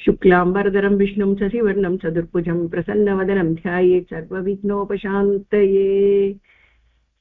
शुक्लाम्बरधरं विष्णुं शशिवर्णं चतुर्भुजं प्रसन्नवदनं ध्यायेत् सर्वविघ्नोपशान्तये।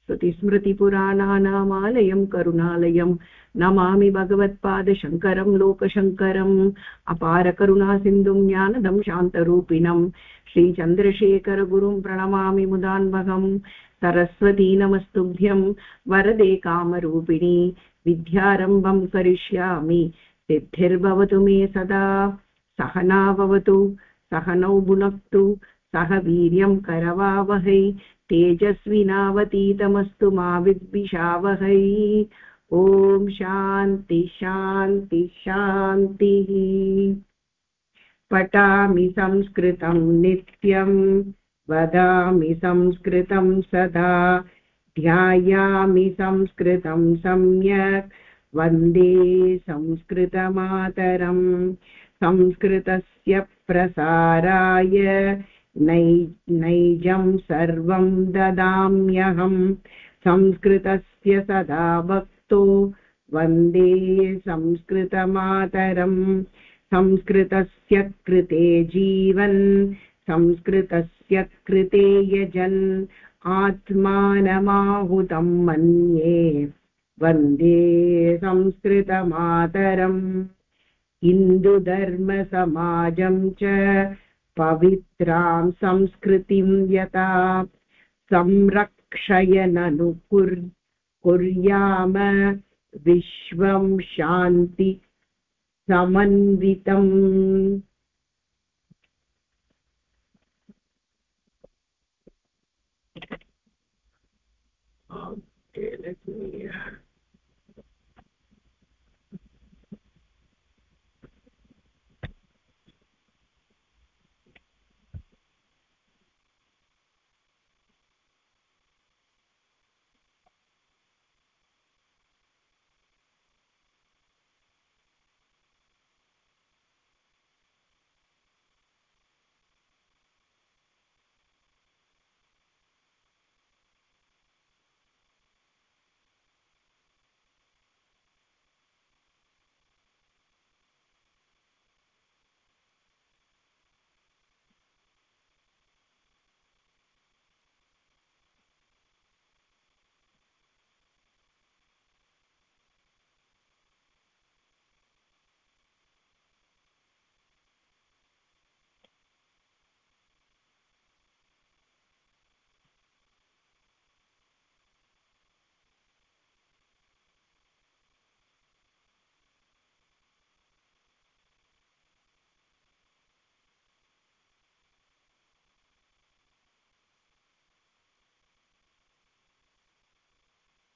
स्तुतिस्मृतिपुराणानामालयं करुणालयं, नमामि भगवत्पादशङ्करं लोकशङ्करम् अपारकरुणासिन्धुं ज्ञानदं, शान्तरूपिणं, श्रीचन्द्रशेखरगुरुं प्रणमामि मुदान्वहम् सरस्वती नमस्तुभ्यं, वरदे कामरूपिणी, विद्यारम्भं करिष्यामि, सिद्धिर्भवतु मे सदा। सहना भवतु सहनौ भुनक्तु सह वीर्यं करवावहै तेजस्विनावतीतमस्तु मा विद्विषावहै। ॐ शान्ति शान्ति, शान्तिः। पठामि संस्कृतं नित्यं, वदामि संस्कृतं सदा, ध्यायामि संस्कृतं सम्यक्, वंदे संस्कृतमातरम्। संस्कृतस्य प्रसाराय नै, नैजं सर्वं ददाम्यहम् संस्कृतस्य सदा भक्तो वंदे संस्कृतमातरम्। संस्कृतस्य कृते जीवन्, संस्कृतस्य कृते यजन्। आत्मानमाहुतं मन्ये। वंदे संस्कृतमातरम्। हिन्दुधर्मसमाजं च पवित्रां संस्कृतिं यथा संरक्षयननुकुर् कुर्याम विश्वं शान्ति समन्वितम् Okay, let me...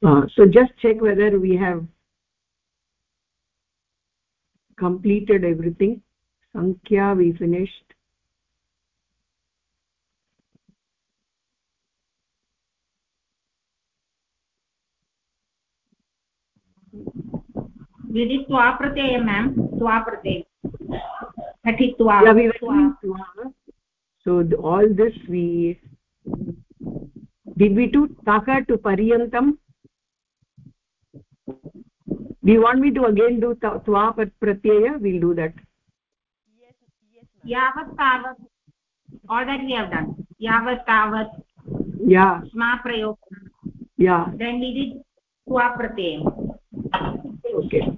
Uh, so just check whether we have completed everything. Sankhya we finished. We did twa pratyaya ma'am. Twa pratyaya. Thati twa. Yeah, we twa. twa. So all this we did we do taka to paryantam do you want me to again do twa pratyaya? We'll do that. Yes yes yavat tavat. All that we have done. Yavat tavat. Yeah. Sma prayog yeah. Then we did twa pratyaya. Okay.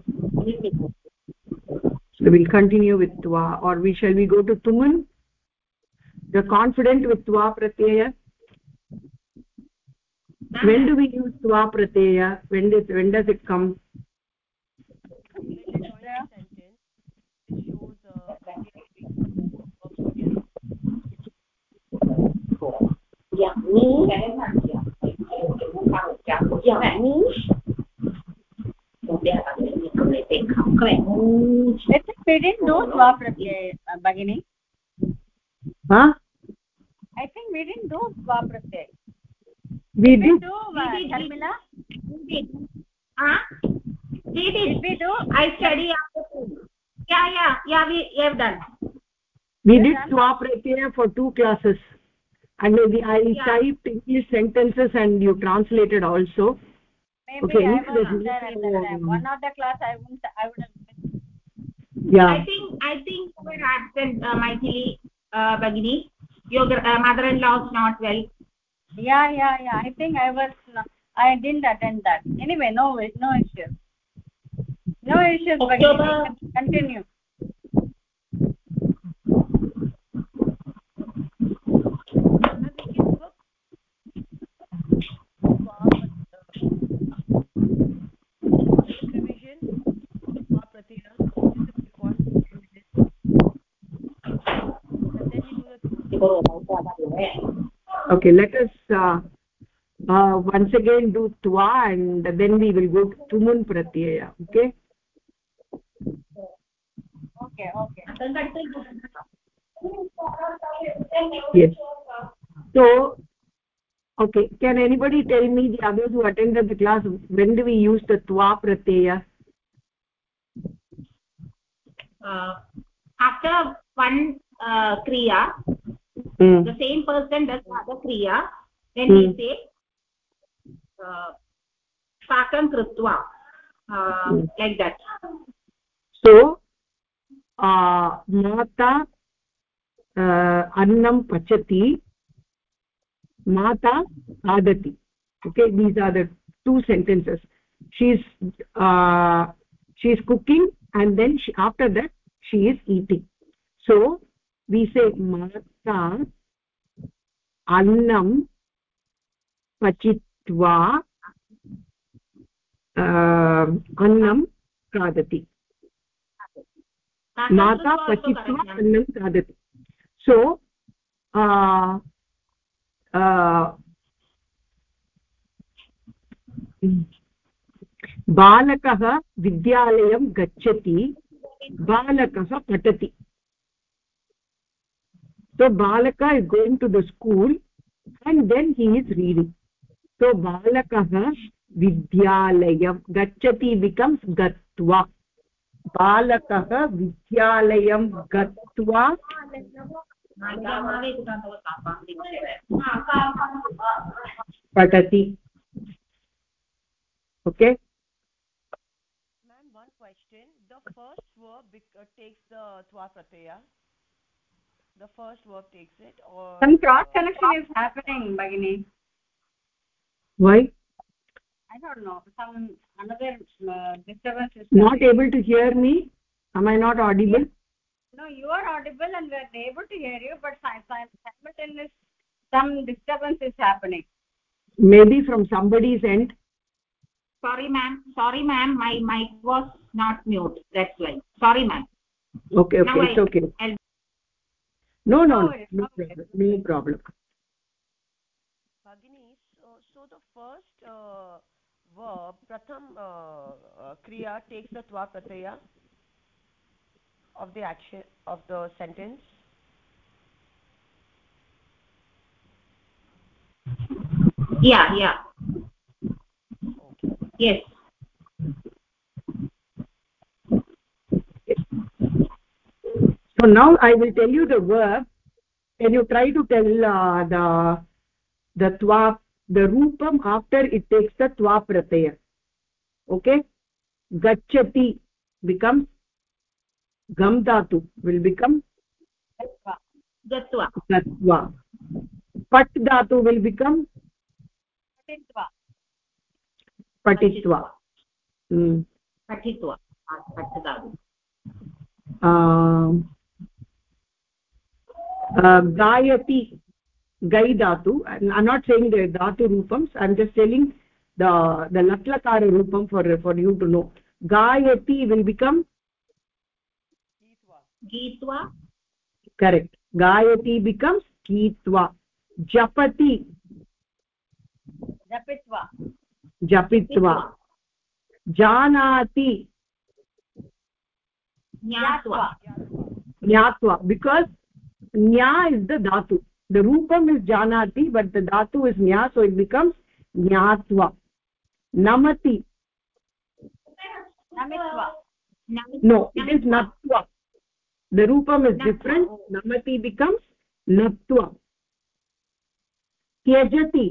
So we'll continue with twa or we shall we go to tuman you're confident with twa pratyaya? When do we use twa pratyaya? When does when does it come yeah me yeah me we didn't do swa pratyay bagini huh i think we didn't do swa pratyay we did do sharmila ah we did we do i study yeah yeah. Yeah we have done. We did swa pratyaya for two classes. And maybe i yeah. typed english sentences and you translated also. Maybe okay, i was there at that time. One of the class i wouldn't i would have yeah. I think i think our absent uh, maithili uh, bagini. Your uh, mother-in-law is not well. Yeah yeah yeah. I think i was i didn't attend that. Anyway no no issue no issues October. bagini continue. Okay let us uh, uh, once again do twa and then we will go to tumun pratyaya okay okay okay yes so okay can anybody tell me the others who attended the class when do we use the twa pratyaya uh, after one uh, kriya mm. the same person does other kriya then Hmm. we say uh, pakam krutva uh, Hmm. like that so uh, uh, mata adati okay these are the two sentences she's uh, she's cooking and then she, after that she is eating so we say mata annam pachitva uh, annam खादति माता पठित्वा अन्नं खादति. सो बालकः विद्यालयं गच्छति बालकः पठति. सो बालक is going to the school and then he is reading so बालकः विद्यालयं गच्छति विकम्स् गत्वा. Patati okay ma'am one question the first verb uh, takes the twa pratyaya the first verb takes it or some cross connection is happening bagini why i don't know. Some another uh, disturbance is not coming. able to hear me? Am i not audible? No you are audible and we are able to hear you but si- si- some disturbance is happening. Maybe from somebody's end? Sorry ma'am. Sorry ma'am. My mic was not mute. That's why. Sorry ma'am. Okay okay. Now it's I- okay I'll- no no. No no no no problem. No problem. Bhagini, so, so the first uh, verb pratham uh, uh, kriya takes the twa pratyaya of the action of the sentence. Yeah yeah. Okay. Yes. So now i will tell you the verb. Can you try to tell uh, the the twa the रूपम् after इत्येक्स् त्वा प्रत्यय okay गच्छति become गम् धातु will become गत्वा पट् धातु will become पठित्वा पठित्वा गायति gai dhatu i'm not saying the dhatu roopams i'm just telling the the latlakara roopam for for you to know gayati will become Geetva. correct gayati becomes geetva japati japitva japitva janati jnatva jnatva because nya is the dhatu the roopam is janati but the dhatu is nya so it becomes jnatva namati namitva no it is natva the roopam is different oh. namati becomes natva tyajati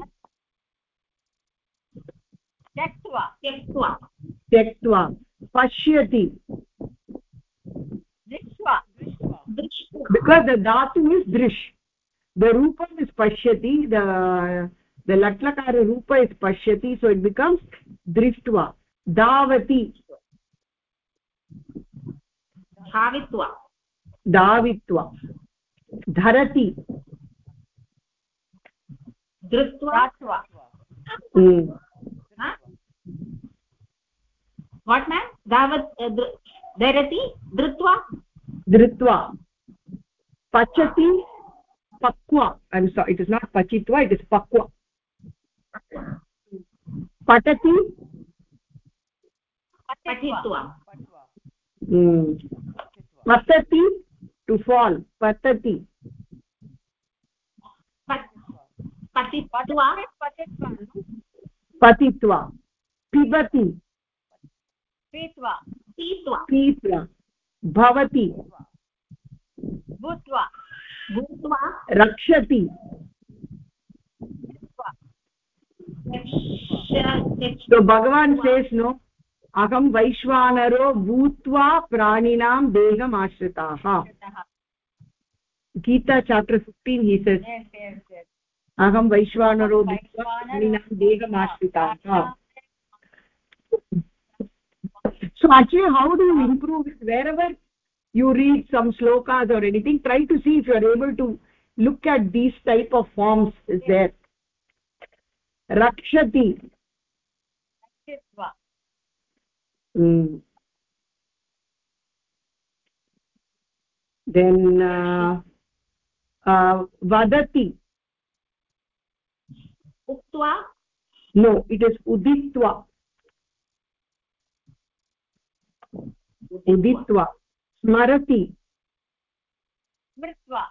tyaktva tyaktva tyaktva pashyati drishtva Drishtva. because the dhatu is drish the rupam is pashyati the the latlakara rupa is pashyati so it becomes driftva davati धावित्वा धावित्वा धरति धृत्वा what ma'am धावत् धरति धृत्वा धृत्वा पचति पक्वा i'm sorry it is not pachitva it is pakwa patati पठित्वा patati to fall patati पतित्वा patitva pibati पीत्वा पीत्वा पीत्वा भवति भूत्वा भूत्वा रक्षति। भगवान् सेस् नो अहं वैश्वानरो भूत्वा प्राणिनां देहम् आश्रिताः। Gita chapter fifteen he says अहं वैश्वानरो भूत्वा प्राणिनां देहम् आश्रिताः। सो अचे how do improve where you read some slokas or anything try to see if you are able to look at these type of forms is there. Rakshati. Rakshitva. Mm. then uh, uh, vadati. Uktva? No it is uditva uditva स्मरति। स्मृत्वा।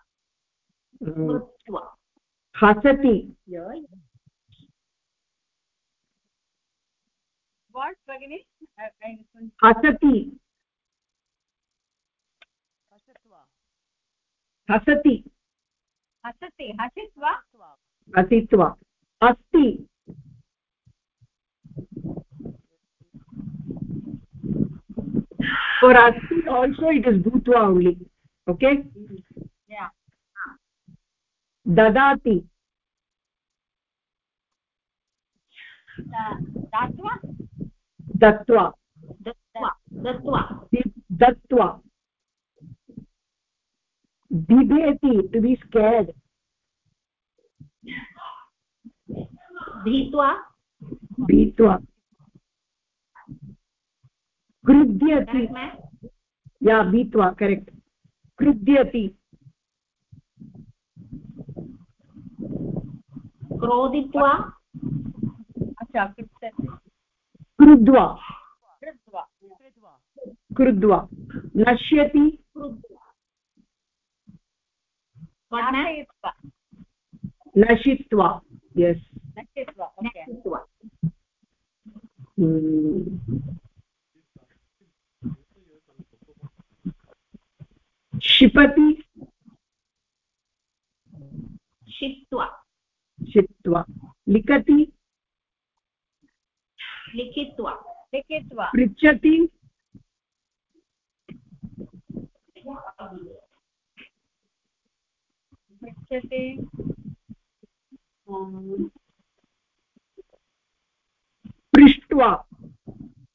मृत्वा हसति। What भगिनि हसति। हसति। हसति। हसित्वा? हसित्वा। अस्ति। for asti also it is bhutva only okay? Yeah. Dadati. Datva datva datva datva bibheti to be scared. Bhitva bhitva क्रुध्यति या भीत्वा correct क्रुध्यति क्रोधित्वा। अच्छा कृत्वा क्रुद्वा। नश्यति। नशित्वा। Yes नश्यित्वा okay क्षिपति क्षिप्त्वा क्षिप्त्वा लिखति। लिखित्वा। लिखित्वा। पृच्छति। पृच्छति। पृष्ट्वा।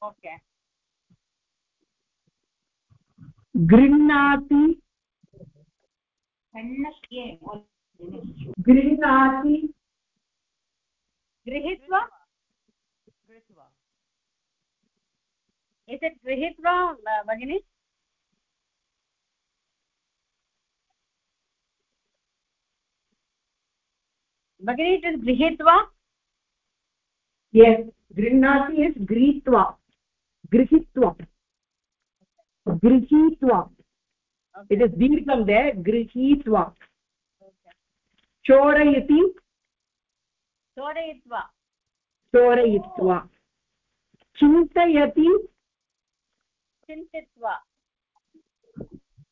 ओके। गृह्णाति। गृह्णाति गृहीत्वा? एतत् गृहीत्वा भगिनि? भगिनि इट् इस् गृहीत्वा? Yes गृह्णाति इस् गृहीत्वा। गृहीत्वा। गृहीत्वा। इट् इस् दीर्घं दे गृहीत्वा। चोरयति? चोरयित्वा। चोरयित्वा। चिन्तयति? चिन्तित्वा।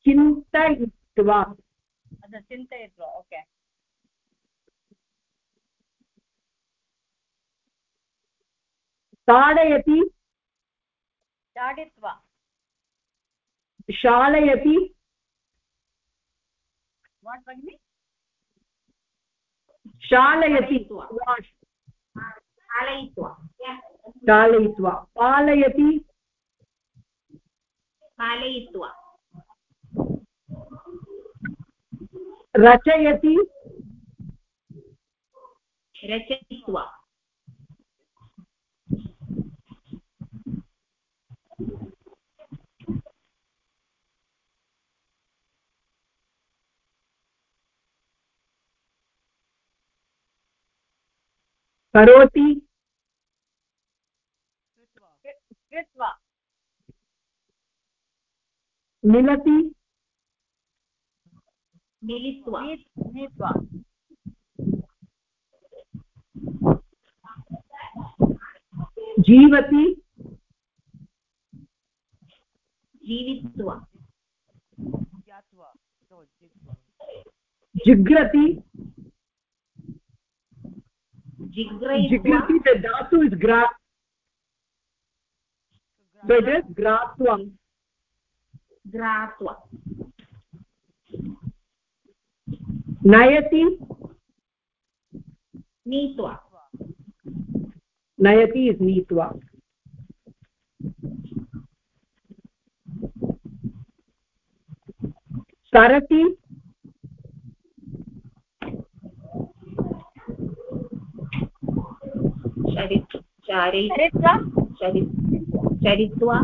चिन्तयित्वा। अच्छा चिन्तयित्वा ओके ताडयति? ताडित्वा। शालयति? What bagni चालयित्वा पालयति। पालयित्वा। रचयति। रचयित्वा। करोति। कृत्वा। मिलति। मिलित्वा। जीवति। जीवित्वा। ज्ञात्वा। जिग्रयित्वा जिघ्रति the dhatu is gra so it gratvam घ्रात्वा नयति नीत्वा नयति is नीत्वा सरति चरित्वा चरि चरित्वा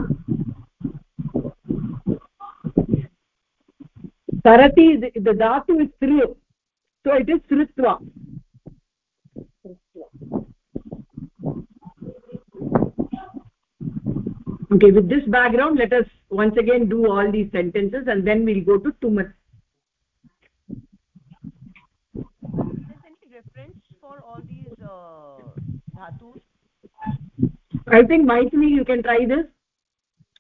sarati is the dhatu is thru so it is srutva okay with this background let us once again do all these sentences and then we'll go to tumat Is i think maithili you can try this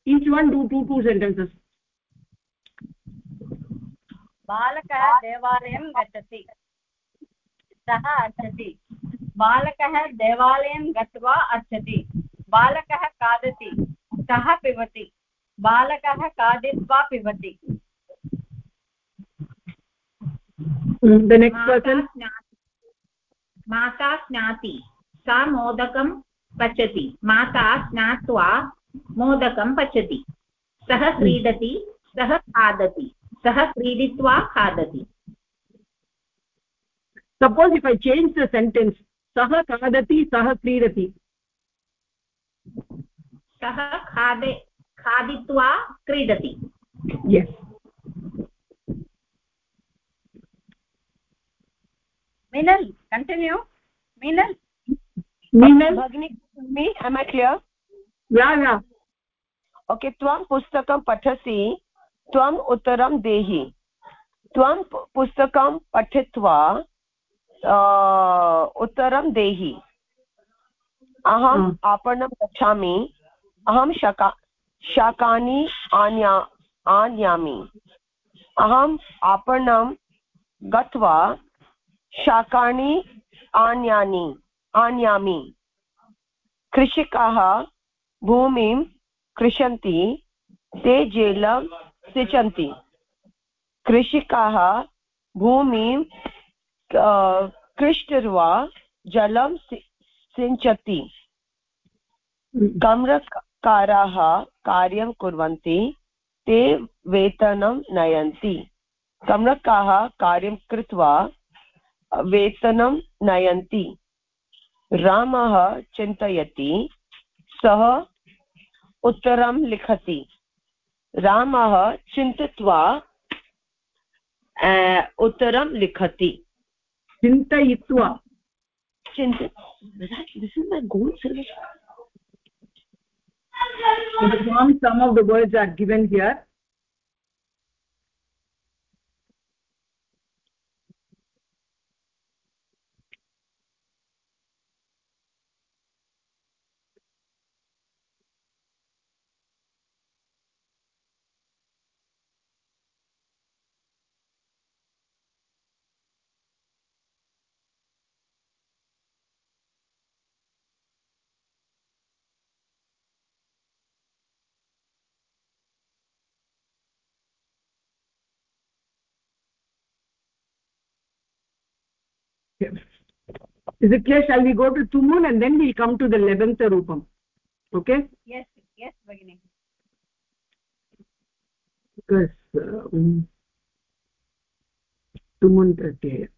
each one do two two sentences बालकः देवालयं गच्छति सः अर्चति बालकः देवालयं गत्वा अर्चति बालकः खादति सः पिबति बालकः खादित्वा पिबति Mm, the next person माता स्नाति सा मोदकं पचति। माता स्नात्वा मोदकं पचति। सः क्रीडति सः खादति सः क्रीडित्वा खादति। Suppose if i change the sentence sah khadati sah क्रीडति। सः खादे खादित्वा क्रीडति। Yes. Meenal continue Meenal okay त्वं पुस्तकं पठसि त्वम् उत्तरं देहि। त्वं पुस्तकं पठित्वा उत्तरं देहि। अहम्. आपणं गच्छामि अहं शाका शाकानि आन्या आनयामि। अहम् आपणं गत्वा शाकानि आन्यानि आनयामि। कृषिकाः भूमिं कृषन्ति, ते जलं सिञ्चन्ति कृषिकाः भूमिं कृष्टवा जलं सिञ्चति कम्रकाराः कार्यं कुर्वन्ति, ते वेतनं नयन्ति। कम्रकाः कार्यं कृत्वा वेतनं नयन्ति। रामः चिन्तयति सः उत्तरं लिखति। रामः चिन्तित्वा उत्तरं लिखति। चिन्तयित्वा। चिन्त is it clear? Shall we go to tumun and then we'll come to the 11th roopam okay? Yes yes bagini because um, tumun pratyaya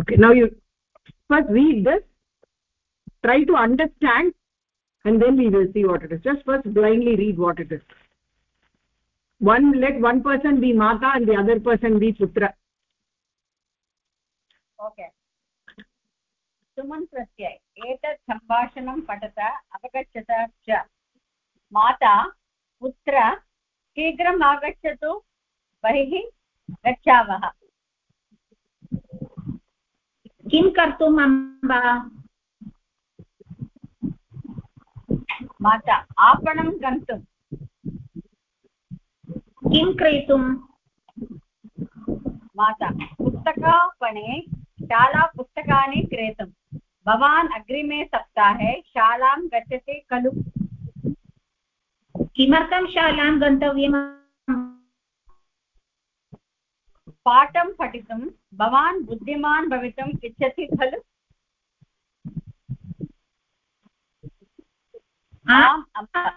okay now you first read this. Try to understand and then we will see what it is. Just first blindly read what it is one let one person be mata and the other person be putra. Okay. Suman प्रत्यय एतत् सम्भाषणं पठत अवगच्छत च। माता पुत्र शीघ्रम् आगच्छतु बहिः गच्छावः। किं कर्तुम् अम्बा? माता आपणं गन्तुं किं क्रेतुं माता पुस्तकापणे शालापुस्तकानि क्रेतुं भवान् अग्रिमे सप्ताहे शालां गच्छति खलु? किमर्थं शालां गन्तव्यम्? पाठं पठितुं भवान् बुद्धिमान् भवितुम् इच्छति खलु? आम् अम्ब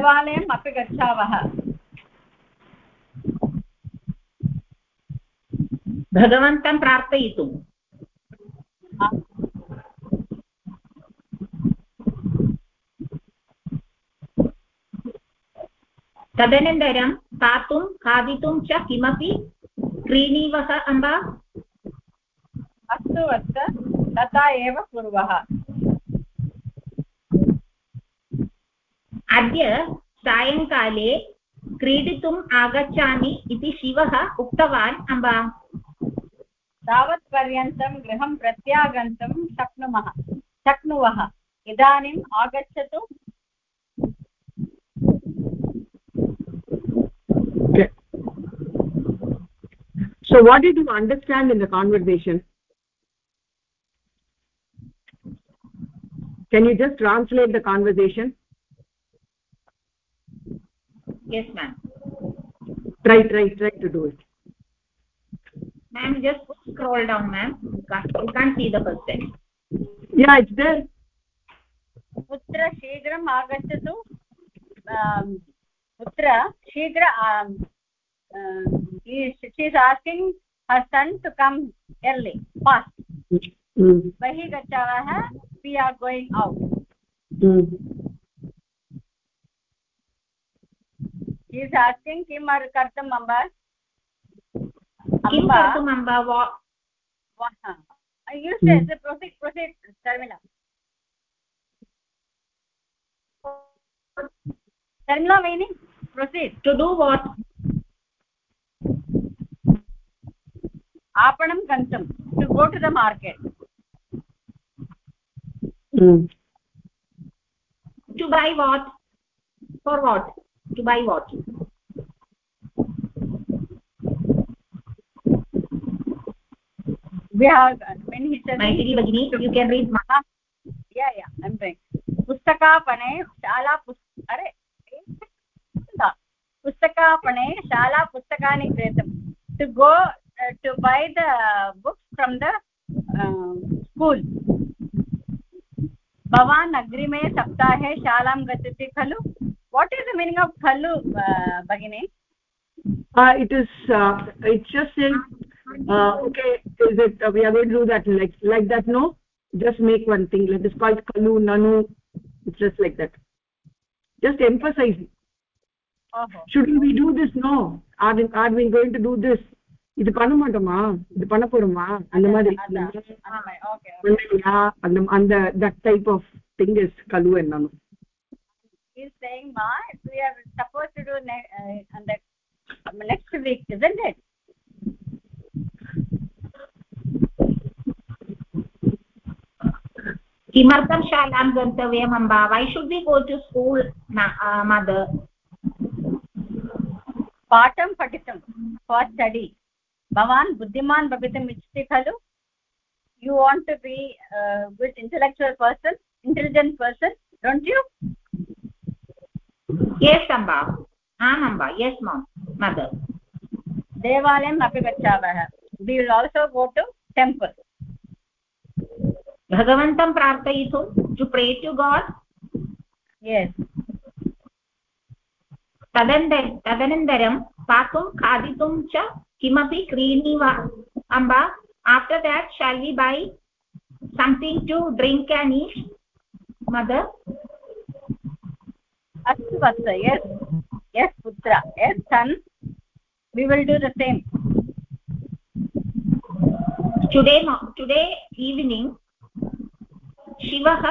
देवालयम् अपि गच्छावः। भगवन्तं प्रार्थयितुम् तदनन्तरं पातुं खादितुं च किमपि क्रीणीवः अम्बा? अस्तु अस्तु। तथा एव कुर्वः। अद्य सायङ्काले क्रीडितुम् आगच्छामि इति शिवः उक्तवान् अम्बा तावत्पर्यन्तं गृहं प्रत्यागन्तुं शक्नुमः शक्नुवः इदानीम् आगच्छतु okay so what did you understand in the conversation can you just translate the conversation yes ma'am try try try to do it ma'am just scroll down ma'am you can't, you can't see the first text yeah it's there पुत्र शीघ्रम् आगच्छतु आम्, पुत्र शीघ्र she's asking her son to come early fast mm. बहिः गच्छावः we are going out Mm. She's asking किम् अर् कर्तुम् अम्ब किं अम्ब कर्तुम् अम्बा वा- you say the proceed proceed Sharmila Sharmila Vaini proceed to do what आपणं गन्तुं to go to the market Mm. to buy what for what to buy what we have when he says maitri bagini you can read ma yeah yeah i'm doing पुस्तकापणे शाला पुस् अरे पुस्तकापणे शाला पुस्तकानि क्रेतुं to go to buy the books from the school भवान् अग्रिमे सप्ताहे शालां गच्छति खलु what is the meaning of khalu uh, bagini uh, it is uh, it's just saying uh, okay is it uh, we are going to do that like like that no? Just make one thing let us called khalu nanu it's just like that. Just emphasize. uh -huh. shouldn't we do this? No. Are are we going to do this? இது பண்ண மாட்டோமா? இது பண்ண போறோமா? அந்த மாதிரி. அந்த அந்த that type of thing is கலு என்னன்னு he's saying ma we are supposed to do ne- uh, on the um, next week isn't it किमर्थं शालां गन्तव्यम् Amba why should be go to school mother पाठं पठितुं फार् स्टडि भवान् बुद्धिमान् भवितुम् इच्छति खलु you want to be a good intellectual person intelligent person don't you Yes amba आम् अम्ब yes mom mother देवालयम् अपि गच्छावः we will also go to temple भगवन्तं प्रार्थयितुं to pray to god yes तदन्तर तदनन्तरं पातुं खादितुं च किमपि क्रीणीव अम्ब after that shall we buy something to drink and eat mother अस्तु वत्स यस् यस् पुत्र. Yes son we will do the same today today evening शिवः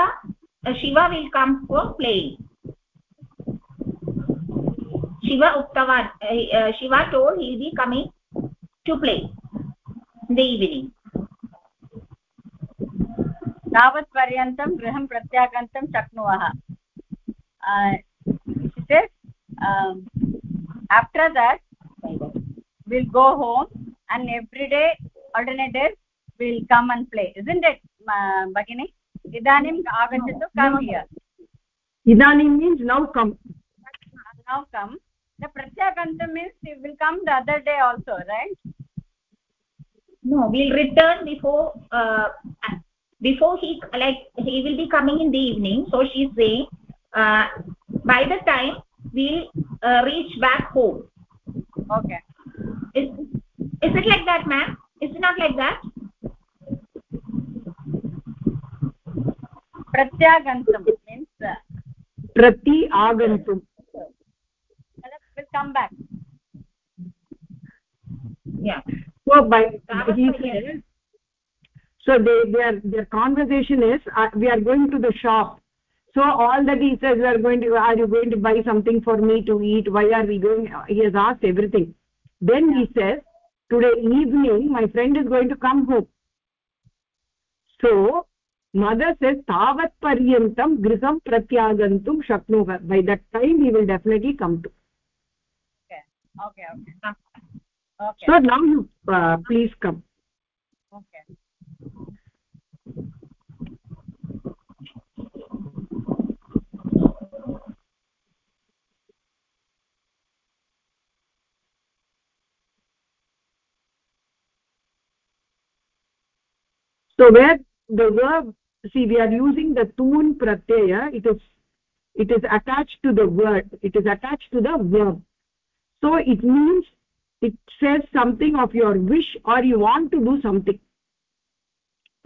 Shiva will come for play Shiva उक्तवान् Shiva to he be coming to play the evening तावत्पर्यन्तं गृहं प्रत्यागन्तुं शक्नुमः um, after that we'll go home and every day alternate days we'll come and play. Isn't it uh, bagini idanim agachatu come here. Idanim means now come. Now come. The pratyakanta means it will come the other day also right? No we'll return before uh, before he like he will be coming in the evening. So she's saying uh, by the time we'll uh, reach back home. Okay. Is is it like that ma'am? Is it not like that? Pratyagantam means uh, prati agantum will come back. Yeah. So by he says so they their their conversation is uh, we are going to the shop so all that he says we are going to are you going to buy something for me to eat why are we going he has asked everything then he says today evening my friend is going to come home so mother says tavat paryantam griham pratyagantum shaknuva by that time he will definitely come to okay okay okay okay so now you uh, please come okay so where the verb see we are using the tun pratyaya it is it is attached to the word it is attached to the verb. So it means it says something of your wish or you want to do something.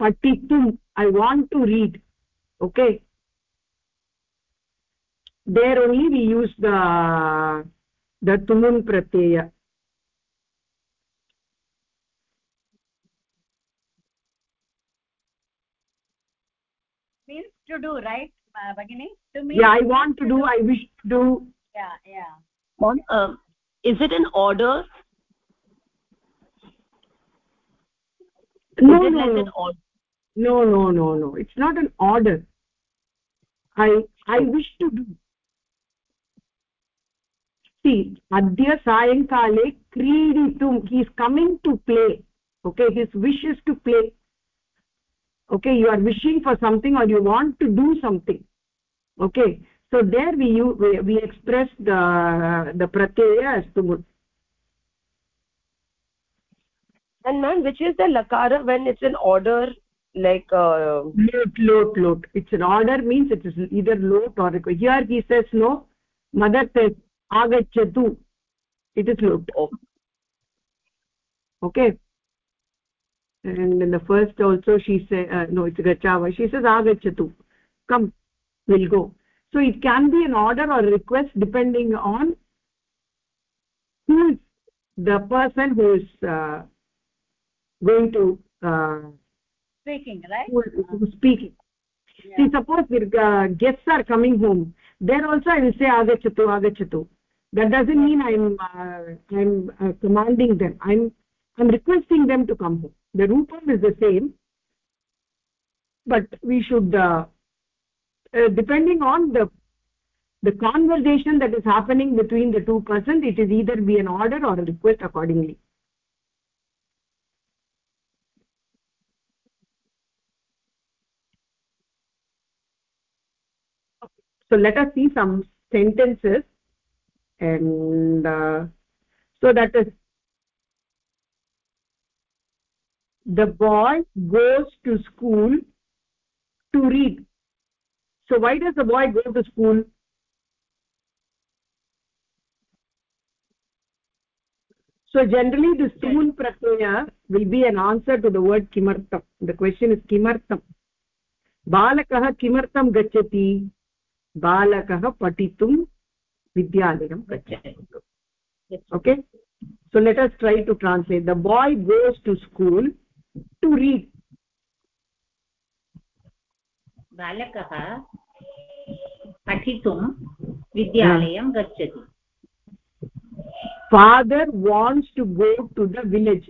Patitum i want to read okay? There only we use the the tumun pratyaya means to do right uh, bagini to me yeah i want to do i wish to do. Yeah yeah. On um, is it an order? No no like no. order no no no no. It's not an order. I i wish to do. See adya sayankale kriditum he is coming to play okay? His wish is to play okay you are wishing for something or you want to do something. Okay so there we you we, we express the the pratyaya as tumun and man which is the lakara when it's an order like uh, lot lot lot it's an order means it is either lot or here he says no mother says agachatu it is lot okay and in the first also she say uh, no it's gachava she says agachatu come we'll go. So it can be an order or request depending on who is the person who is uh, going to uh, speaking right? who, who speaking. Yeah. see suppose the uh, guests are coming home there also i will say agachatu agachatu that doesn't mean i'm uh, i'm uh, commanding them. I'm i'm requesting them to come home the rupam is the same but we should uh, uh, depending on the the conversation that is happening between the two persons it is either be an order or a request accordingly. So let us see some sentences and uh, so that is the boy goes to school to read so why does the boy go to school so generally the stool pratyaya will be an answer to the word kimartam the question is kimartam बालकः किमर्थं गच्छति बालकः पठितुं विद्यालयं गच्छति okay so let us try to translate the boy goes to school to read बालकः पठितुं विद्यालयं गच्छति father wants to go to the village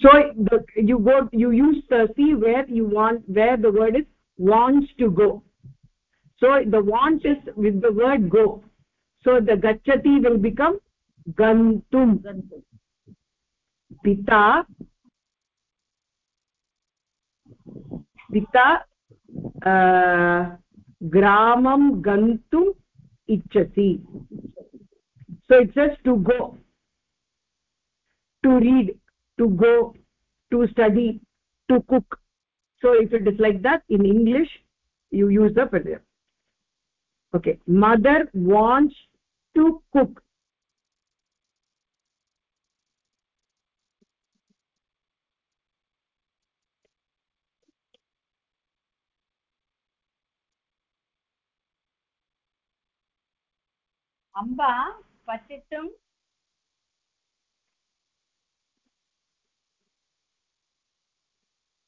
so the, you go you use the see where you want where the word is wants to go so the want is with the word go so the gachati will become gantum pita pita uh, gramam gantum ichchati so it says to go to read to go to study to cook. So if it is like that in english you use the pratyaya okay. Mother wants to cook Amba पठितुं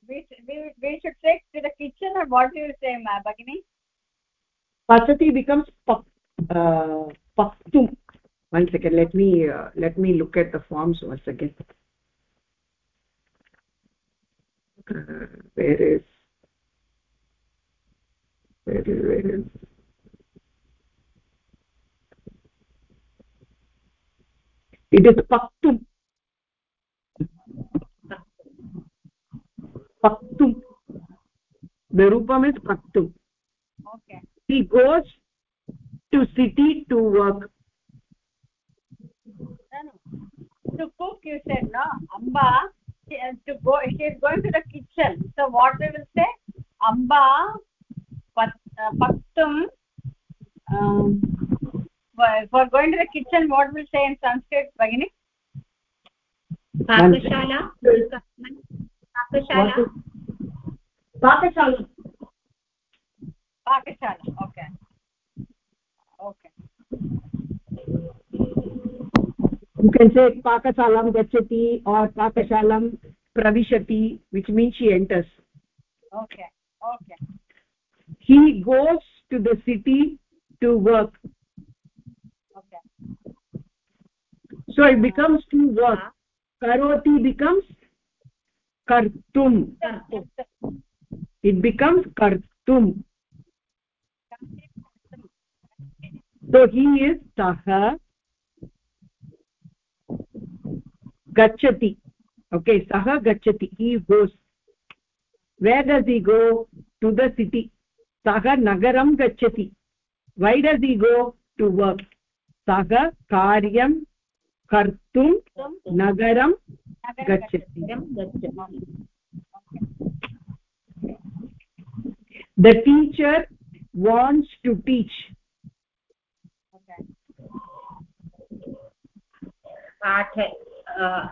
we, we, we should take to the kitchen or what do you say ma bagini pasati becomes pak uh, paktum one second let me uh, let me look at the forms once again uh, where is where is where is it is paktum. Paktum. The rupam is paktum. Okay. He goes to city to work. To cook you said no amba she, uh, to go she is going to the kitchen. So what we will say? Amba pat, uh, paktum um, for going to the kitchen what will say in sanskrit bagini pakashala. Pakashala. Pakashala. Pakashala okay. Okay. You can say pakashalam gachati or pakashalam pravishati which means she enters. Okay okay. He goes to the city to work. So it becomes to work karoti becomes kartum it becomes kartum so he is sah gachati okay sah gachati he goes where does he go to the city sah nagaram gachati why does he go to work sah karyam कर्तुं नगरं गच्छति। the teacher wants to teach. पाठ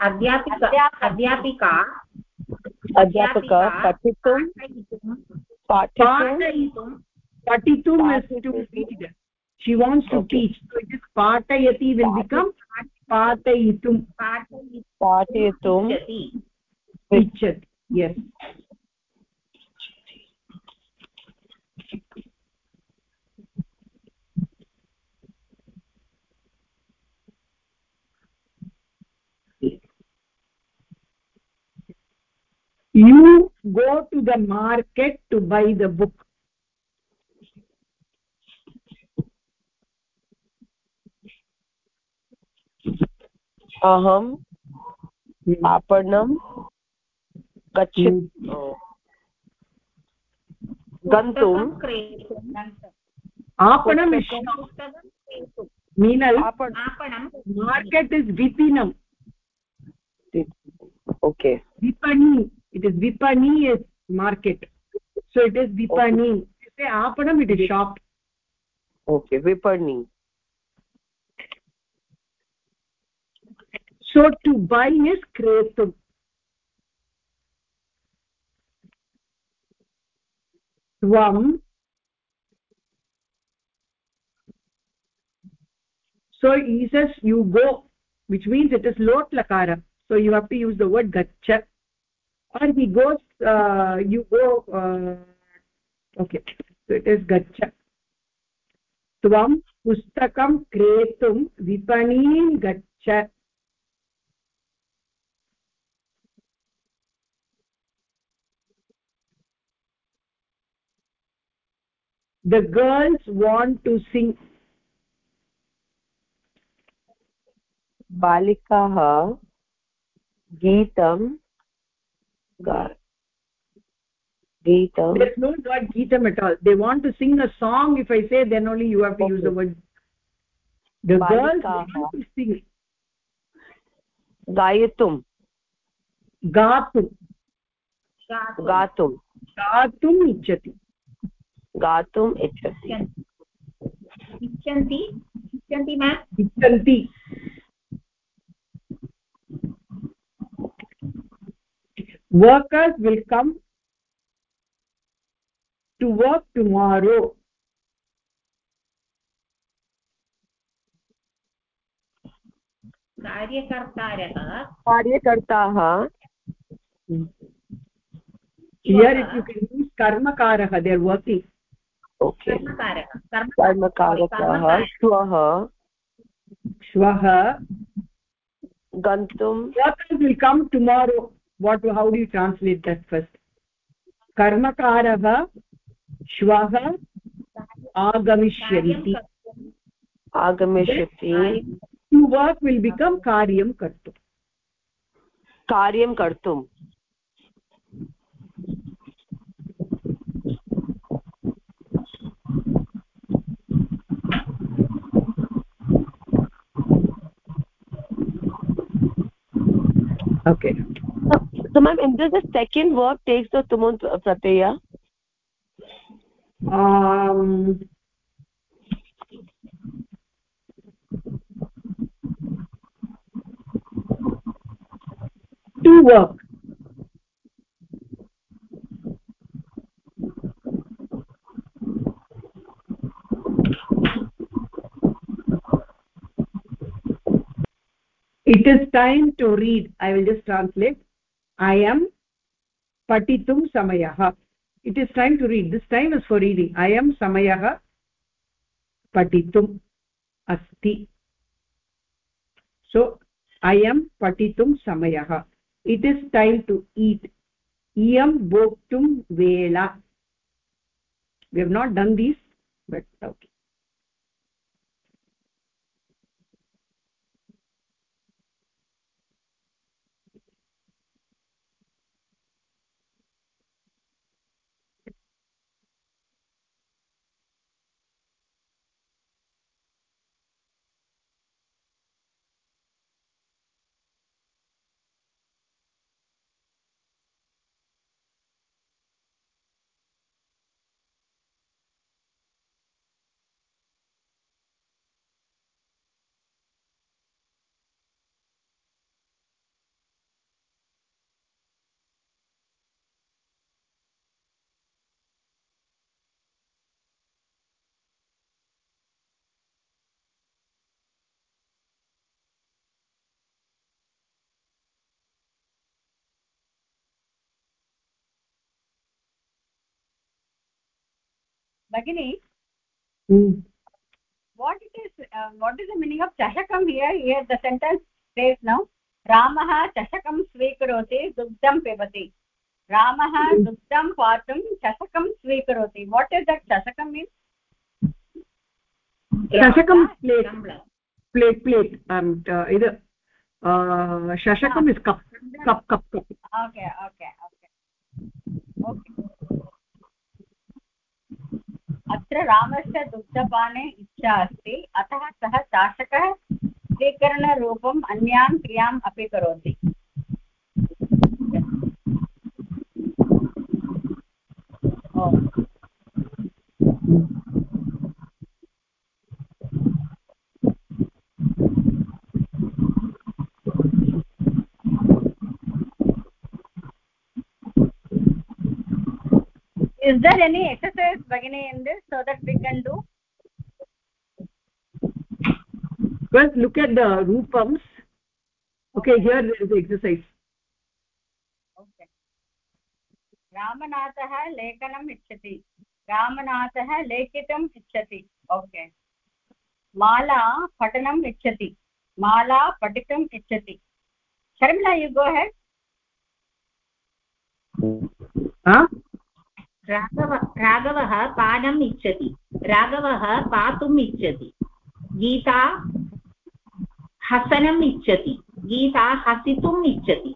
अध्यापिका अध्यापिका। अध्यापिका पठितुं पाठितुं she wants to okay. teach. So it is patayati will become paatayitum paatayitum ichchati yes. You go to the market to buy the book. अहम आपणम् गच्छ गन्तुम् आपणम् मीनल् मार्केट् इस् विपिनम् ओके। विपणी it is विपणी is market. So it is विपणी। इत्युक्ते आपणम् it is shop. Okay विपणी। So to buy is kretum tvam so he says you go which means it is lot lakara. So you have to use the word gaccha or he goes uh, you go uh, okay. So it is gaccha tvam pustakam kretum vipanin gaccha the girls want to sing बालिकाः गीतं गीतं there's no word geetam at all they want to sing a song if i say then only you have to Okay. use the word the girls Balikaah. want to sing गायितुं gatum गातुं gatum ichati गातुम् इच्छसि। इच्छन्ति। इच्छन्ति मा? इच्छन्ति। Workers will come to work tomorrow कार्यकर्तारः। कार्यकर्ताः। कर्मकारः देर् वर्किङ्ग् ओके। कर्मकारकः श्वः। श्वः। गन्तुं will come tomorrow what how do translate that first कर्मकारः श्वः आगमिष्यति आगमिष्यति। टु वर्क् विल् बिकम् कार्यं कर्तुं कार्यं कर्तुं okay. So ma'am in this the second verb takes the tumun pratyaya um to work it is time to read. I will just translate. I am patitum samayah it is time to read. This time is for reading. I am samayah patitum asti. So i am patitum samayah it is time to eat. Iyam bhoktum vela. We have not done these but okay Bagini, Hmm. what it is uh, what is the meaning of chashakam here here the sentence says now ramah chashakam svikaroti dugdam pibati रामः दुग्धं पातुं चषकं स्वीकरोति what is that चषकं mean शशकं plate. Plate plate it शशकम् is cup cup cup cup okay okay okay okay अत्र रामस्य दुग्धपाने इच्छा अस्ति। अतः सः चाषकः स्वीकरणरूपम् अन्यां क्रियाम् अपि करोति। Oh. Is there any exercise bagini in this so that we can do first look at the rupams okay okay here there is the exercise okay रामनाथः लेखनम् इच्छति रामनाथः लेखितुम् इच्छति ओके माला पठनम् इच्छति माला पठितुम् इच्छति Sharmila you go ahead huh? Raghav राघवः पानम् इच्छति। राघवः पातुम् इच्छति। गीता हसनम् इच्छति। गीता हसितुम् इच्छति।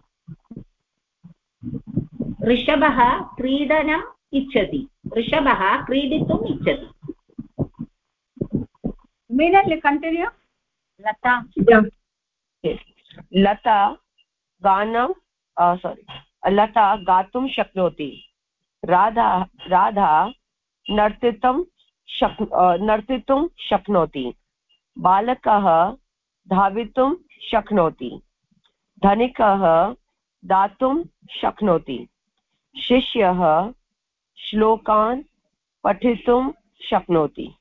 ऋषभः क्रीडनम् इच्छति। ऋषभः क्रीडितुम् इच्छति। मीनल् कण्टिन्यू लता। लता गानं सोरि लता गातुं शक्नोति। राधा राधा नर्तितुं शक् नर्तितुं शक्नोति बालकः धावितुं शक्नोति धनिकः दातुं शक्नोति शिष्यः श्लोकान् पठितुं शक्नोति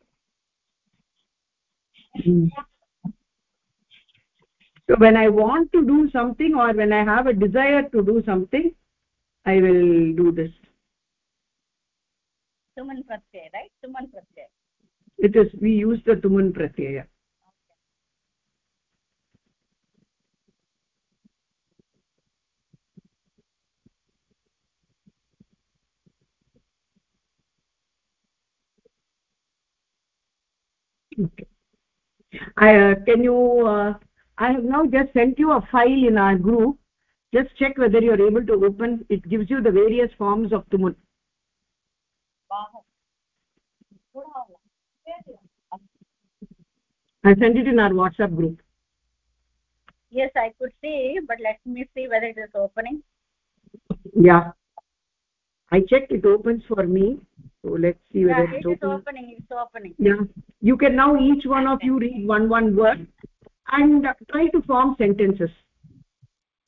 so when i want to do something or when i have a desire to do something i will do this tuman pratyay right? Tuman pratyay it is we use the tuman pratyaya. Okay. okay i uh, can you uh, i have now just sent you a file in our group. Just check whether you are able to open. It gives you the various forms of tumun I sent it in our WhatsApp group. Yes, I could see, but let me see whether it is opening. Yeah. I checked it opens for me. So let's see yeah, whether it's it opening. Is opening. It's opening. Yeah. You can now each one of you read one one word and try to form sentences.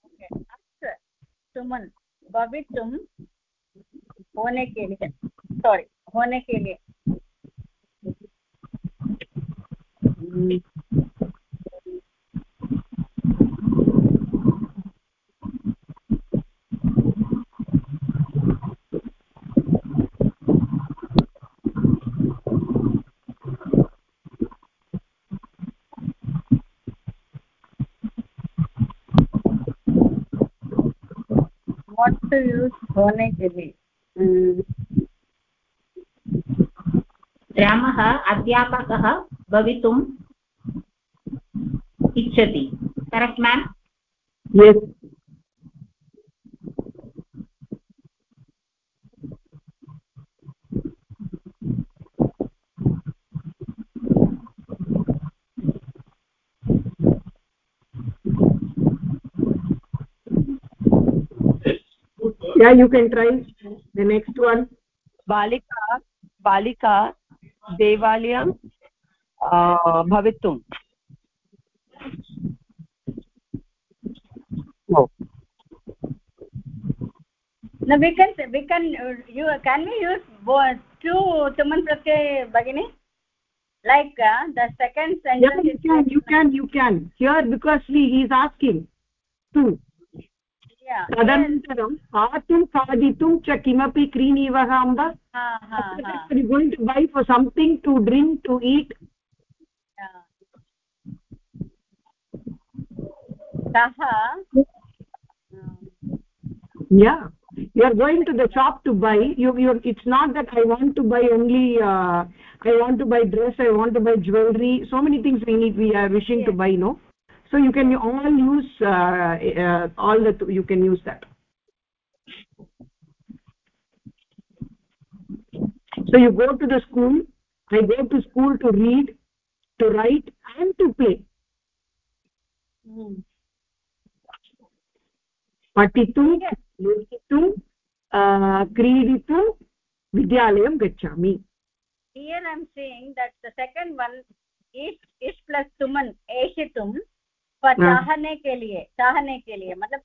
Okay. Suman, Babitum, Pone Keligan. Sorry होने के लिए Mm. होने के लिए Mm. रामः अध्यापकः भवितुम् इच्छति। Correct ma'am yes. Yeah you can try the next one. बालिका बालिका देवालयं भवितुम् no we can we can uh, you can we use both two tuman pratyay bagini like uh, the second sentence yeah you can you can you can here because he he is asking two तदनन्तरं खादितुं खादितुं च किमपि क्रीणीवः अम्ब ha ha ha you going to buy for something to drink to eat yeah सः yeah you are going to the shop to buy you you it's not that i want to buy only uh, i want to buy dress i want to buy jewelry so many things we need we are wishing Yes. to buy no so you can all use uh, uh, all that you can use that so you go to the school i go to school to read to write and to play पठितुं लिखितुं uh, क्रीडितुं विद्यालयं गच्छामि here i'm saying that the second one is is plus tuman eshitum हाँ. चाहने के लिए चाहने के लिए मतलब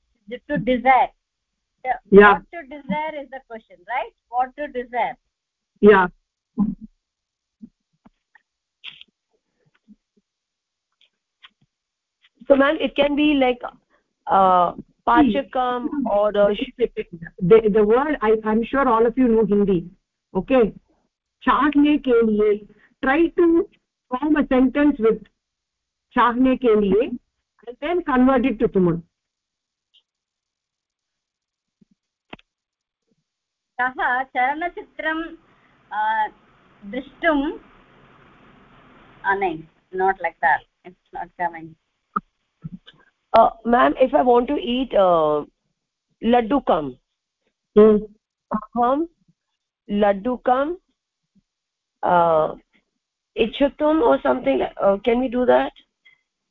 Yeah. what to desire is the question right what to desire yeah so ma'am it can be like uh pachakam or uh, the, the word I, i'm sure all of you know hindi okay चाहने के लिए try to form a sentence with चाहने के लिए and then convert it to tuman सः चलनचित्रं uh, द्रष्टुं नै not like that it's not coming uh, ma'am if i want to eat uh, laddukam hmm. aham laddukam uh ichatum or something like, uh, can we do that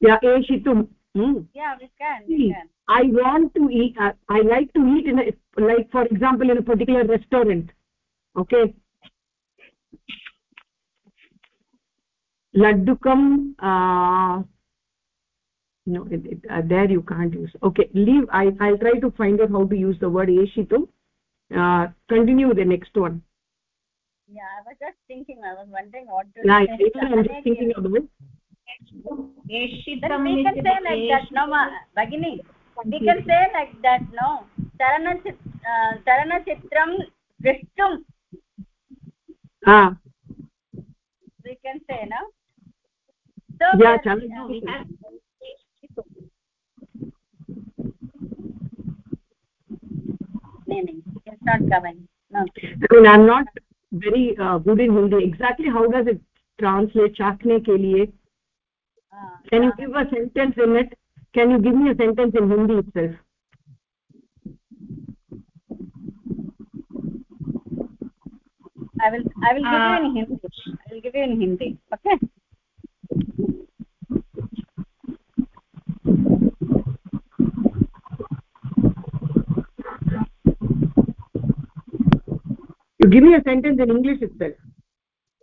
yeah eshitum hmm. yeah we can we can. I want to eat uh, i like to eat in a like for example in a particular restaurant okay? Laddukam uh, no it, it, uh, there you can't use. Okay leave i i'll try to find out how to use the word eshitum uh, continue with the next one. Yeah i was just thinking i was wondering what to yeah say. i'm just thinking about Then we can say like that no bagini we can say like that no chalanachit uh, chalanachitram drishtum ah we can say no so yeah we are- we have no, no, it's not coming no I mean, I'm not very uh, good in Hindi. Exactly how does it translate? Chakne ke liye. Uh, Can you give a sentence in it? Can you give me a sentence in Hindi itself? i will i will give you in hindi i will give you in hindi okay You give me a sentence in English itself.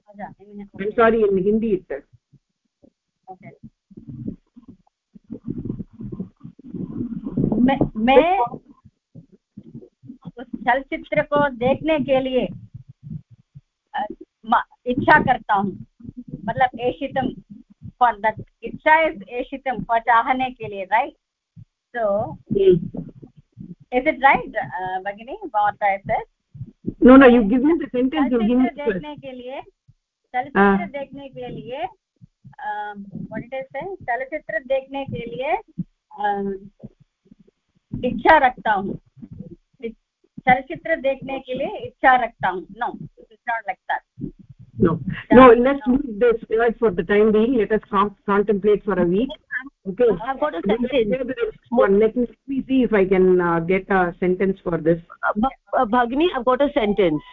Acha, I'm sorry, in Hindi itself. मैं मैं उस चलचित्र को देखने के लिए इच्छा करता हूँ। मतलब एशितम फॉर दैट इच्छा इज़ एशितम फॉर चाहने के लिए right so is it right भगिनी? What I said No, no, you give me the sentence in Hindi चलचित्र देखने के लिए चलचित्र देखने के लिए व्हाट इट इज़ चलचित्र देखने के लिए इच्छा रखता हूँ चलचित्र देखने के लिए इच्छा रखता हूँ no it's not like that No. No, let's leave this word for the time being. Let us contemplate for a week. Okay. i've got a sentence. Let me, let me see if I can uh, get a sentence for this. uh, Bha- uh, bhagini i've got a sentence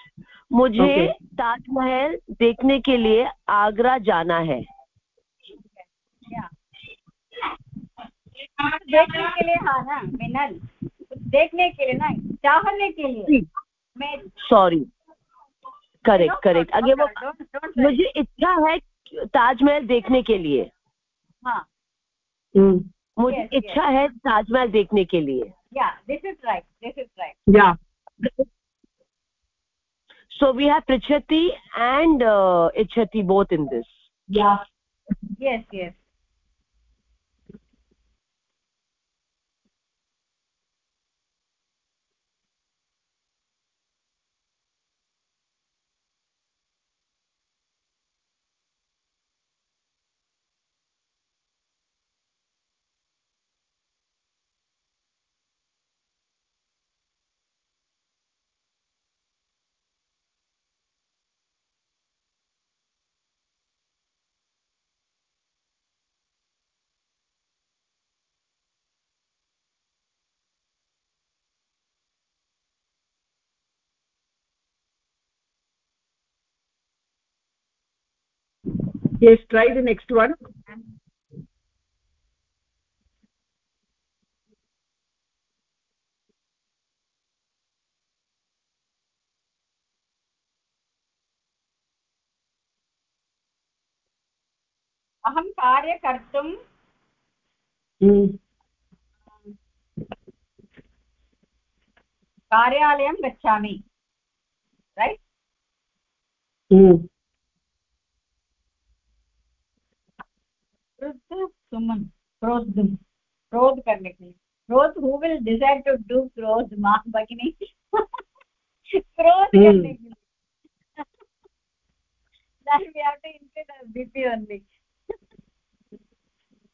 मुझे Okay. Taj Mahal देखने के लिए आगरा जाना है देखने के लिए हाँ ना मिनल। देखने के लिए ना चाहने के लिए। सॉरी करेक्ट करेक्ट अगे वो मुझे हाँ। hmm. इच्छा है ताजमहल देखने के लिए। हाँ। मुझे इच्छा है ताजमहल देखने के लिए। सो वी हैव पृछती and इच्छती both in this yes yes yes try the next one. अहं कार्य कर्तुं mm. कार्यालयं गच्छामि रैट् क्रोध सुमन क्रोध क्रोध करने के लिए। क्रोध who will decide to do क्रोध माँ भगिनी क्रोध करने के लिए। We have to increase our bp only.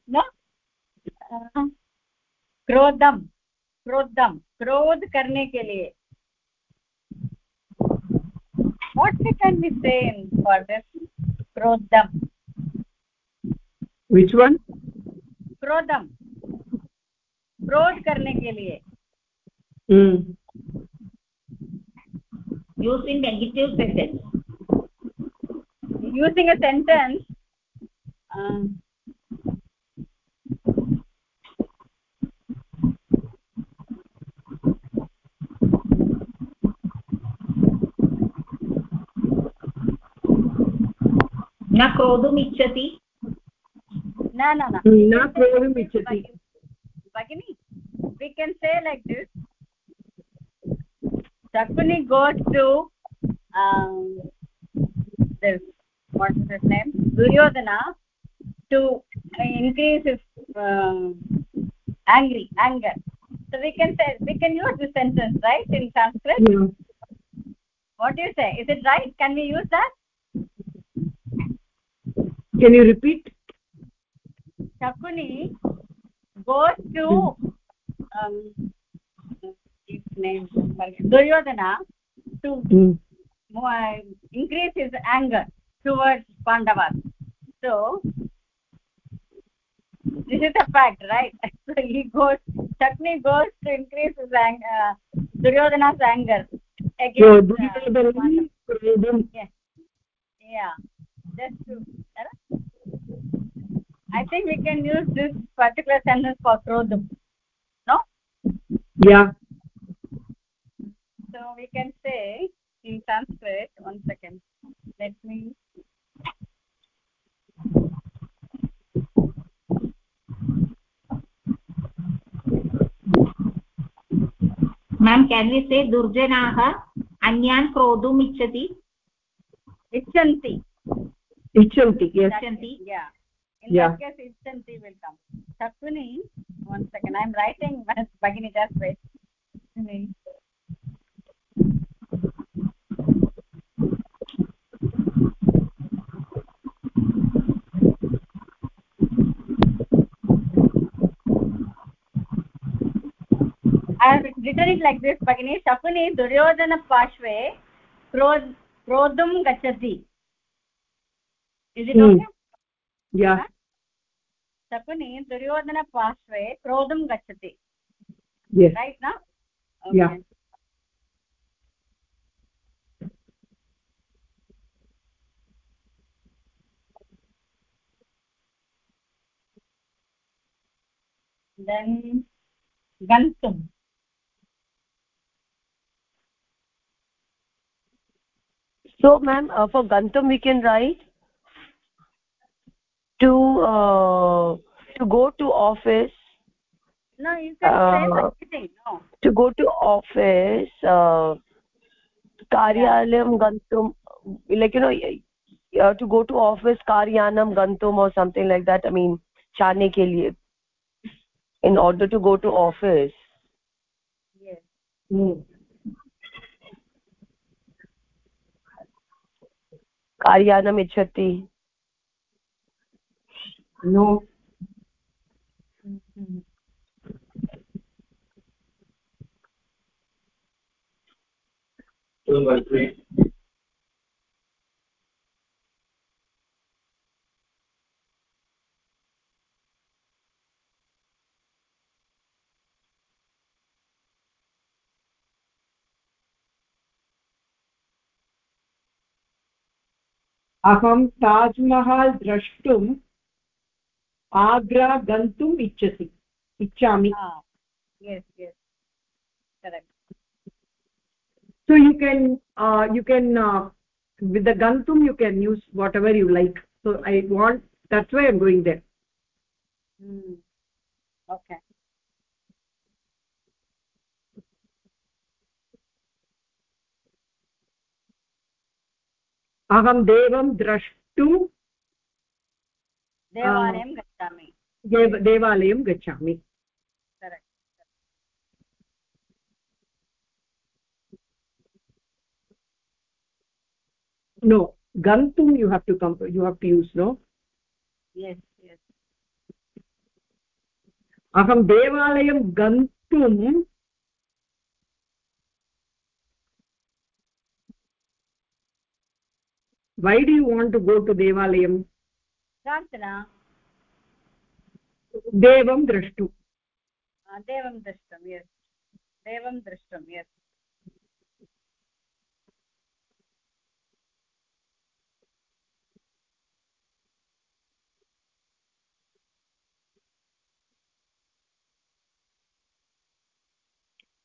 No? Uh, क्रोधम क्रोधम क्रोध करने के लिए। What can we say in for this? क्रोधम विच वन क्रोधम। क्रोध करने के लिए। Using negative sentence using a sentence न क्रोधुमिच्छति। इच्छति no no no न क्रोधम् इच्छति bagini we can say like this shakuni goes to um this what is his name duryodhana to increase his uh, angry anger so we can say we can use this sentence right in sanskrit yeah. what do you say is it right can we use that can you repeat Shakuni goes to um his name duryodhana to mm. uh, increase his anger towards pandavas. So this is a fact right? So he goes shakni goes to increase his anger uh, duryodhana's anger so uh, yeah. Just to uh, i think we can use this particular sentence for krodham no yeah so we can say in sanskrit one second let me ma'am can we say durjanaah अन्यान् क्रोधुम् इच्छति ichanti ichanti yes इच्छन्ति yeah Yeah. that case will come shakuni one second i'm writing bagini just wait. I have written it like this, Bhagini. Shakuni Duryodhana Pashve Krodh Krodhum Gachati. Is it Hmm. okay? yeah Shakuni Duryodhana Pashve Krodhum Gachati. yes Right now? Yeah. Then Gantum. so ma'am uh, for gantam we can write to uh, to go to office No, you can Uh, anything. No. to go to office uh, karyalayam gantum like you know uh, to go to office karyanam gantum or something like that i mean chane ke liye in order to go to office Yes. mm. karyanam ichhati no. अहं ताज्महल् द्रष्टुं आग्रा गन्तुम् इच्छसि इच्छामि yes yes correct so you can uh, you can uh, with the gantum you can use whatever you like so i want that's why i'm going there hmm. okay अहं देवं द्रष्टुं देवालयं देवालयं गच्छामि। नो गन्तुं you have to come you have to use no अहं देवालयं गन्तुं why do you want to go to देवालयं? Devam drashtu देवं द्रष्टुं यस् देवं द्रष्टुं यस्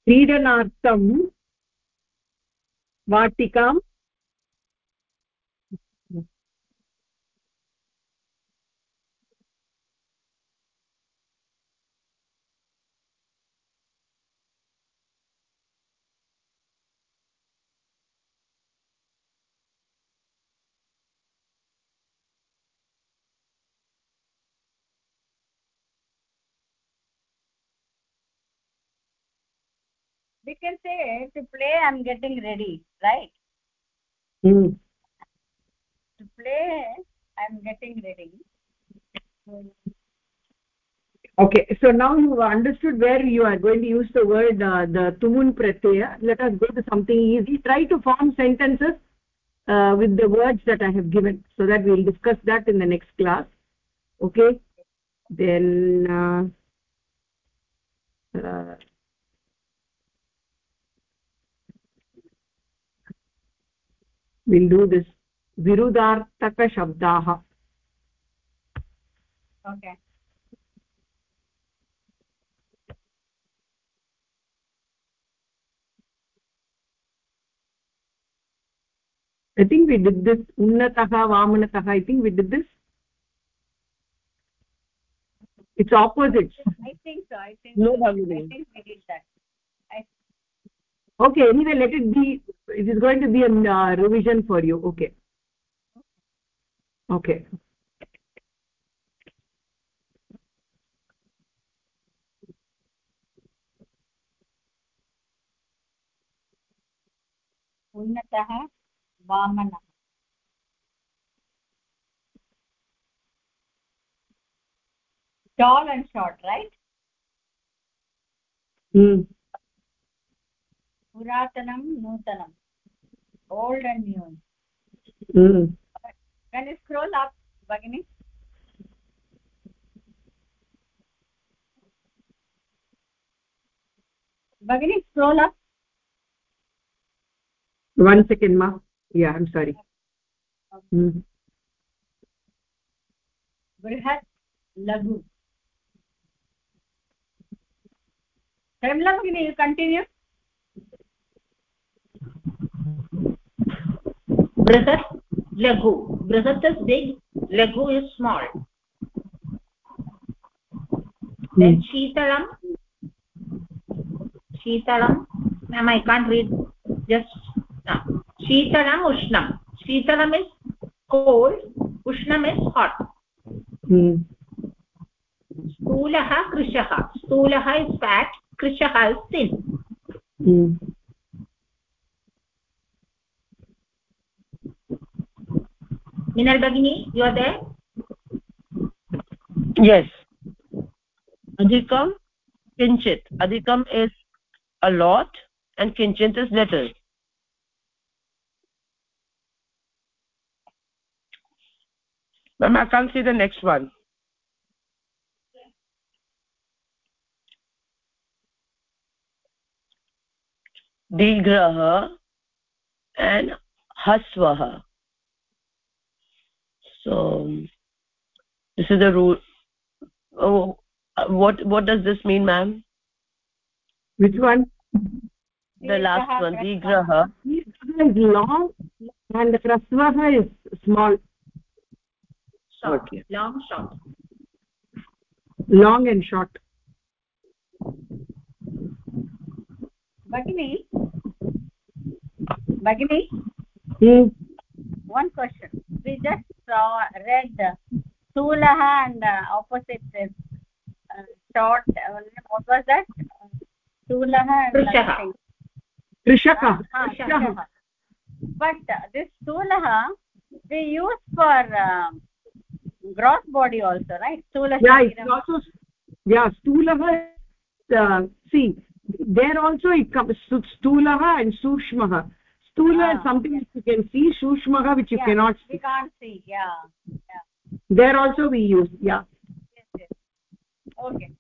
क्रीडनार्थं वाटिकां we can say to play i'm getting ready right? Hmm. to play i'm getting ready. Okay so now you understood where you are going to use the word uh, the tumun pratyaya. Let us go to something easy. Try to form sentences uh, with the words that i have given so that we will discuss that in the next class. Okay? Then uh, we'll do this virudartakashabdaah okay. I think we did this unnatah vamanatah i think we did this. It's opposites i think so i think no so. i think we did that okay anyway let it be it is going to be a uh, revision for you okay okay उन्नतः वामनः tall and short right hmm पुरातनं नूतनम् new hmm can you scroll up bagini bagini scroll up one second ma yeah i'm sorry hmm. बृहत् लघु Shamla Bhagini, you continue. बृहत् लघु बृहत् is big लघु is small then शीतलं शीतलं ma'am i can't read just uh, शीतलम् उष्णं शीतलम् is cold उष्णम् is hot hmm. स्थूलः कृशः स्थूलः is fat कृशः is thin hmm. Minal bagini you are there yes adhikam kinchit adhikam is a lot and kinchit is little ma'am i can't see the next one digrah and hasvah so this is the rule. Oh what what does this mean ma'am? Which one? The last one vigraha is long and krasvah is small. Short. Okay. long short. Long and short. Bagini bagini hmm. one question. We just saw read stulah and uh, opposite is uh, short uh, what was that stulah and Ah, Prishah. Prishah. but uh, this stulah we use for um, gross body also right stula yeah it's also yeah stulah uh, see there also it comes stulah and sushmah stula is Ah. something which you can see sushmah which you Yeah, cannot we see can't see yeah yeah there also we use yeah yes, yes. okay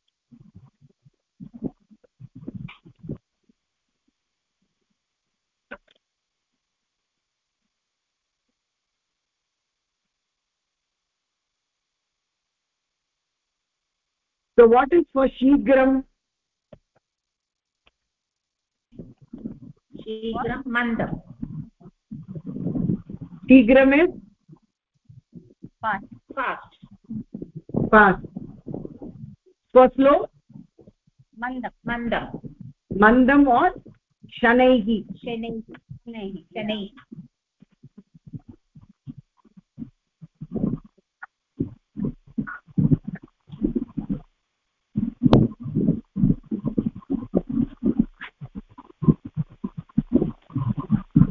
so what is for shigram शीघ्रं मन्दं Shigram is fast fast fast for slow mandam मन्दं mandam or shanaihi शनैः शनैः शनैः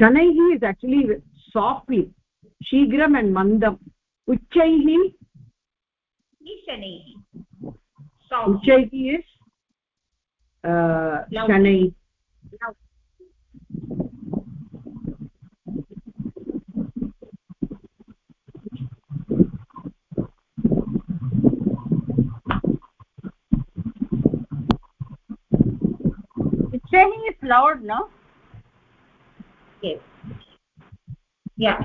shanaihi is actually softly शीघ्रम् and मन्दम् उच्चैः उच्चैः is शनैः Chaining is loud, no? Yeah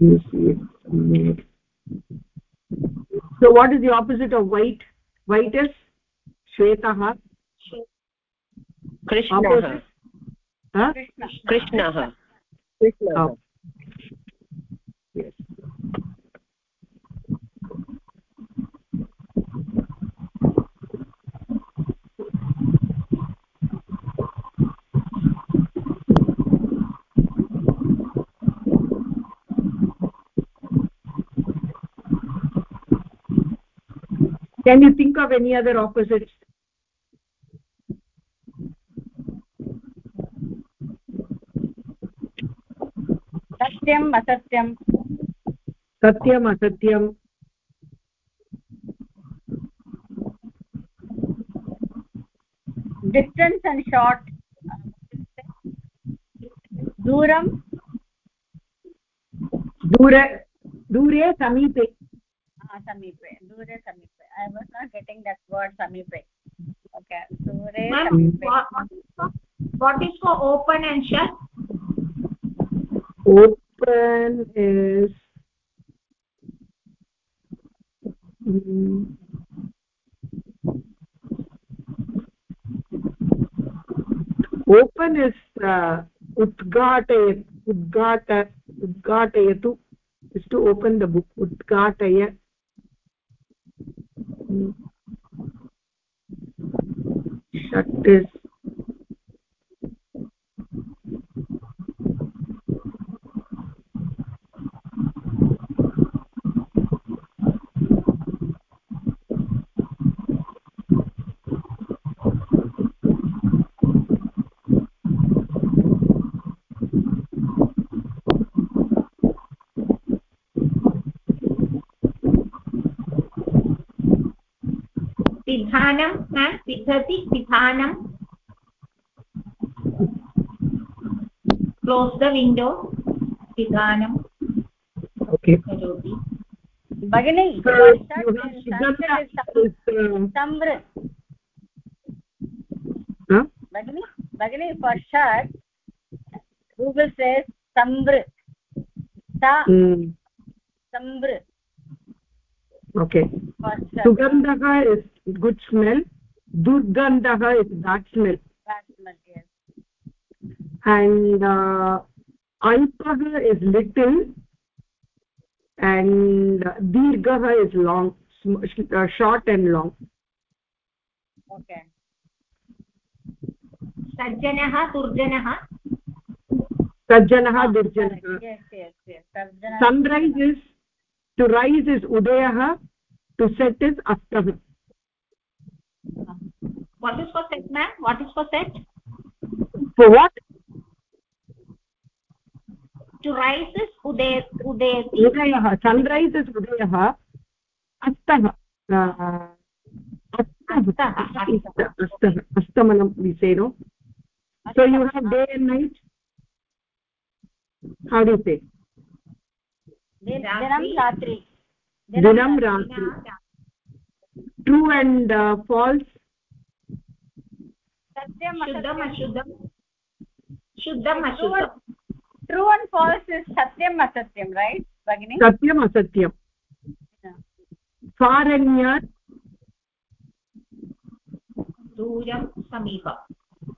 You see it. So what is the opposite of white? White is shvetah krishnah opposite? Huh? Krishna krishnah krishnah can you think of any other opposites satyam asatyam satyam asatyam distance and short duram dure dure samipe ah samipe dure samipe i was not getting that word samipe okay dure Ma'am, samipe what, what is for what is for open and shut? Open is mm, open is uh, udghatayat udghata udghatayatu is to open the book udghataya Mm. shut is विधानं न सिद्धति विधानं. Close the window पिधानं करोति. भगिनि भगिनि भगिनि पश्चात् Google से सम्र सम्र okay good smell durgandha is bad smell Bad smell, yes. and uh, alpah is little and dirghah is long uh, short and long okay सज्जनः दुर्जनः sajjanah Ah, durjanah yes yes yes Sarjana- sunrise is to rise is udayah to set is astah what is for set ma'am what is for set for what to rise is uday udayati udayah sunrise is udayah uh, Astah, astah astamanam we say no so you have day and night how do you say dinam ratri dinam ratri true and false true and false is सत्यम् असत्यं right भगिनि सत्यम् असत्यं for and near दूरं समीप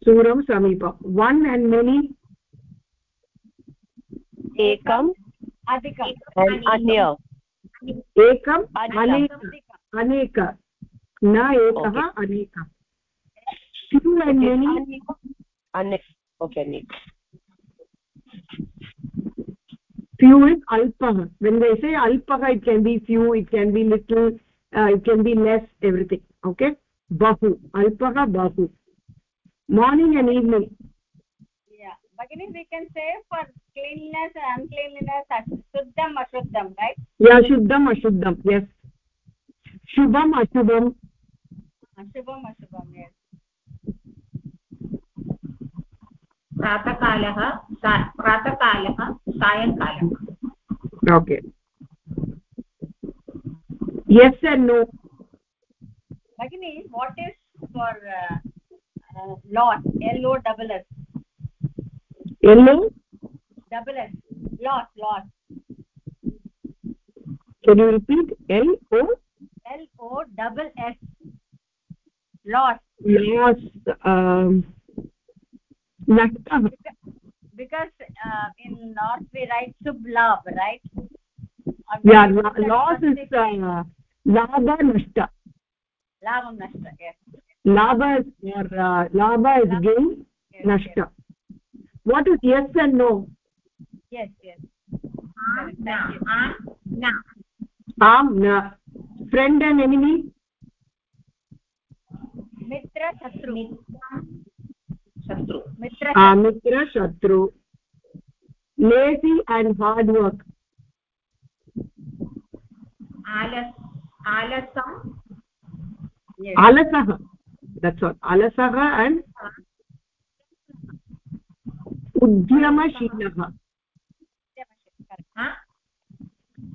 दूरं समीप one and many एकम् अनेक अनेक Anya okay anya few is alpah when they say alpah it can be few it can be little uh, it can be less everything okay bahu alpah bahu morning and evening yeah bagini we can say for cleanliness and uncleanliness shuddham ashuddham right yeah shuddham ashuddham yes shubham ashubham ashubham yes प्रातःकालः सा- प्रातःकालः सायङ्कालः okay yes and no bagini what is for uh, uh, lot l o double s yellow double s lot lot can you repeat l o l o double s Loss, loss, um nashtam because uh, in north we write sublav right? Or yeah loss is uh, labha nashta. Labha nashta yes. Labha is or uh, labha is labha. gain yes, nashta. Yes. what is yes and no? Yes yes. Am na. Friend and enemy? मित्र शत्रु। शत्रु मित्र मित्र शत्रु आलस आलस। And हाँ। उद्यमशील। हाँ।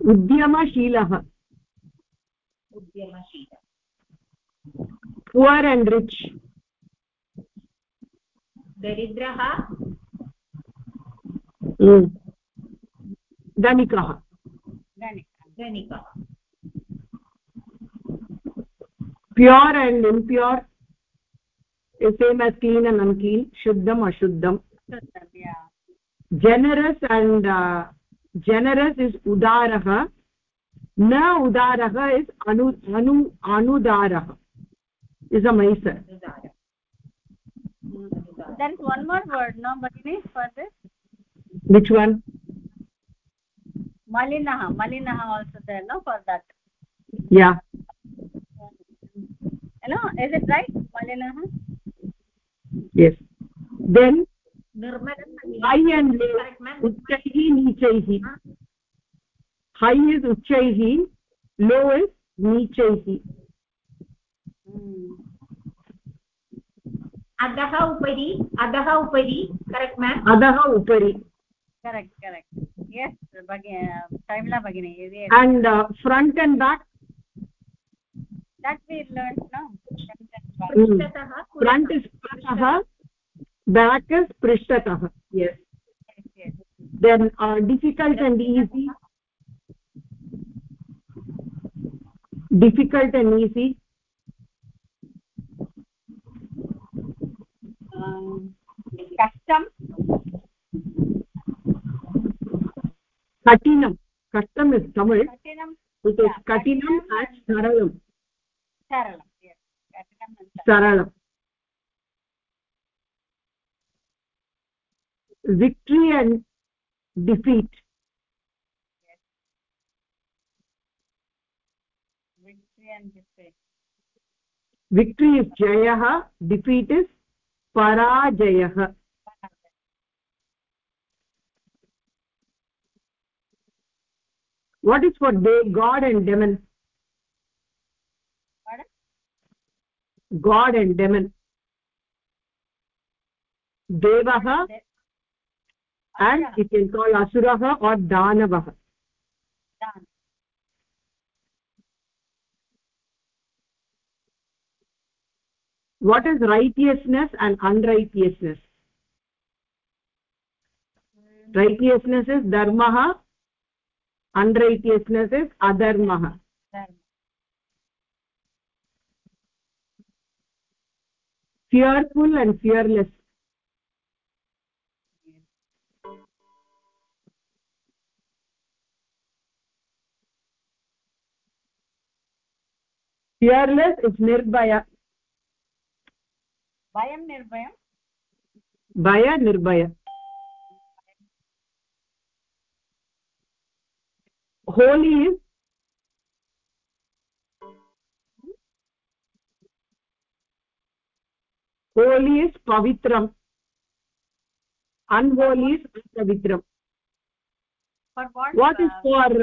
उद्यमशील। उद्यमशील। Poor and rich दरिद्रः mm. धनिकः Dhani. pure and impure is same as clean and unclean shuddham ashuddham yeah generous and uh, generous is udarah na udarah is anu anu anudarah is a अनुदार there is one more word no bagini for this which one malinah malinah also there no for that yeah know is it right malinah yes then निर्मलं high and low uchchaihi nichaihi high is uchchaihi low is nichaihi Mm. अधः उपरि अधः उपरि correct ma'am अधः उपरि. Correct correct yes टैम्ला भगिनि and front and back front is पृष्ठतः बेक् इस् पृष्ठतः then difficult and easy difficult and easy कष्टं कठिनं कष्टम् इस् तमिळ् कठिनम् सरलं सरलं victory and defeat victory is जयः defeat is parajayah what is for they god and demon Pardon? god and demon devah and you can call asurah or danavah done what is righteousness and unrighteousness righteousness is dharmah unrighteousness is adharmah fearful and fearless fearless is nirbhaya भय निर्भय? Holy is holy. Is पवित्रम्। Unholy is पवित्रम्। What is for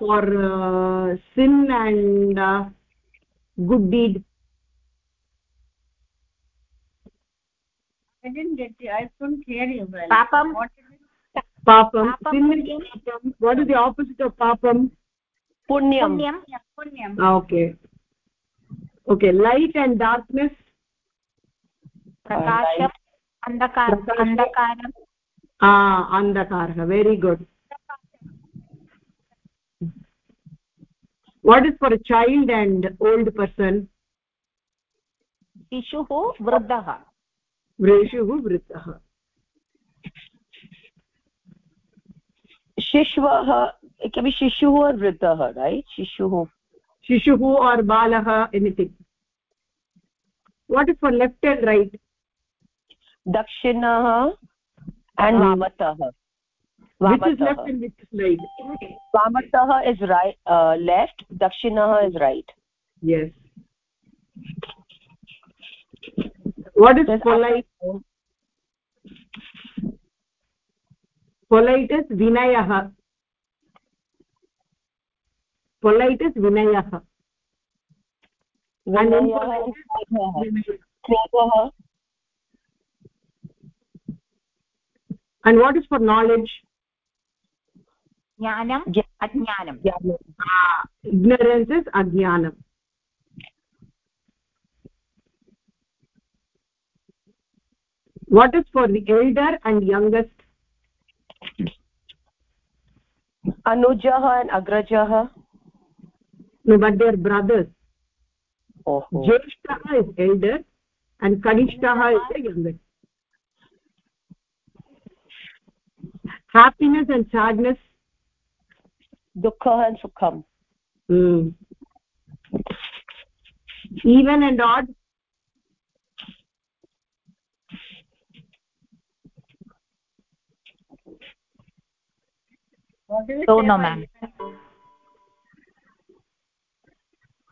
for sin and good deed i didn't get you i couldn't hear you well Papam. what is it papam Papam sin is punyam. papam what is the opposite of papam punyam पुण्यं yeah, punyam Ah, okay okay light and darkness प्रकाशम् अन्धकार प्रकाशम्. अन्धकारं ah andhakarah very good what is for a child and old person शिशुः वृद्धः व्रेषुः वृत्तः। शिशुः कपि शिशुः वृत्तः right शिशुः। शिशुः और् बालः anything what is for left and right दक्षिणः एण्ड् वामतः। वामतः। इस् रैट् लेफ्ट् दक्षिणः is right what is polite polite is vinayah polite is vinayah and impolite is krodhah. and what is for knowledge ज्ञानम् अज्ञानम् ah, ignorance is ajnanam what is for the elder and youngest? Anujah and agrajah no but they are brothers. Oh is elder and kanishtaha is the youngest. Happiness and sadness? Dukkha and sukham. Mm. even and odd? So no, ma'am.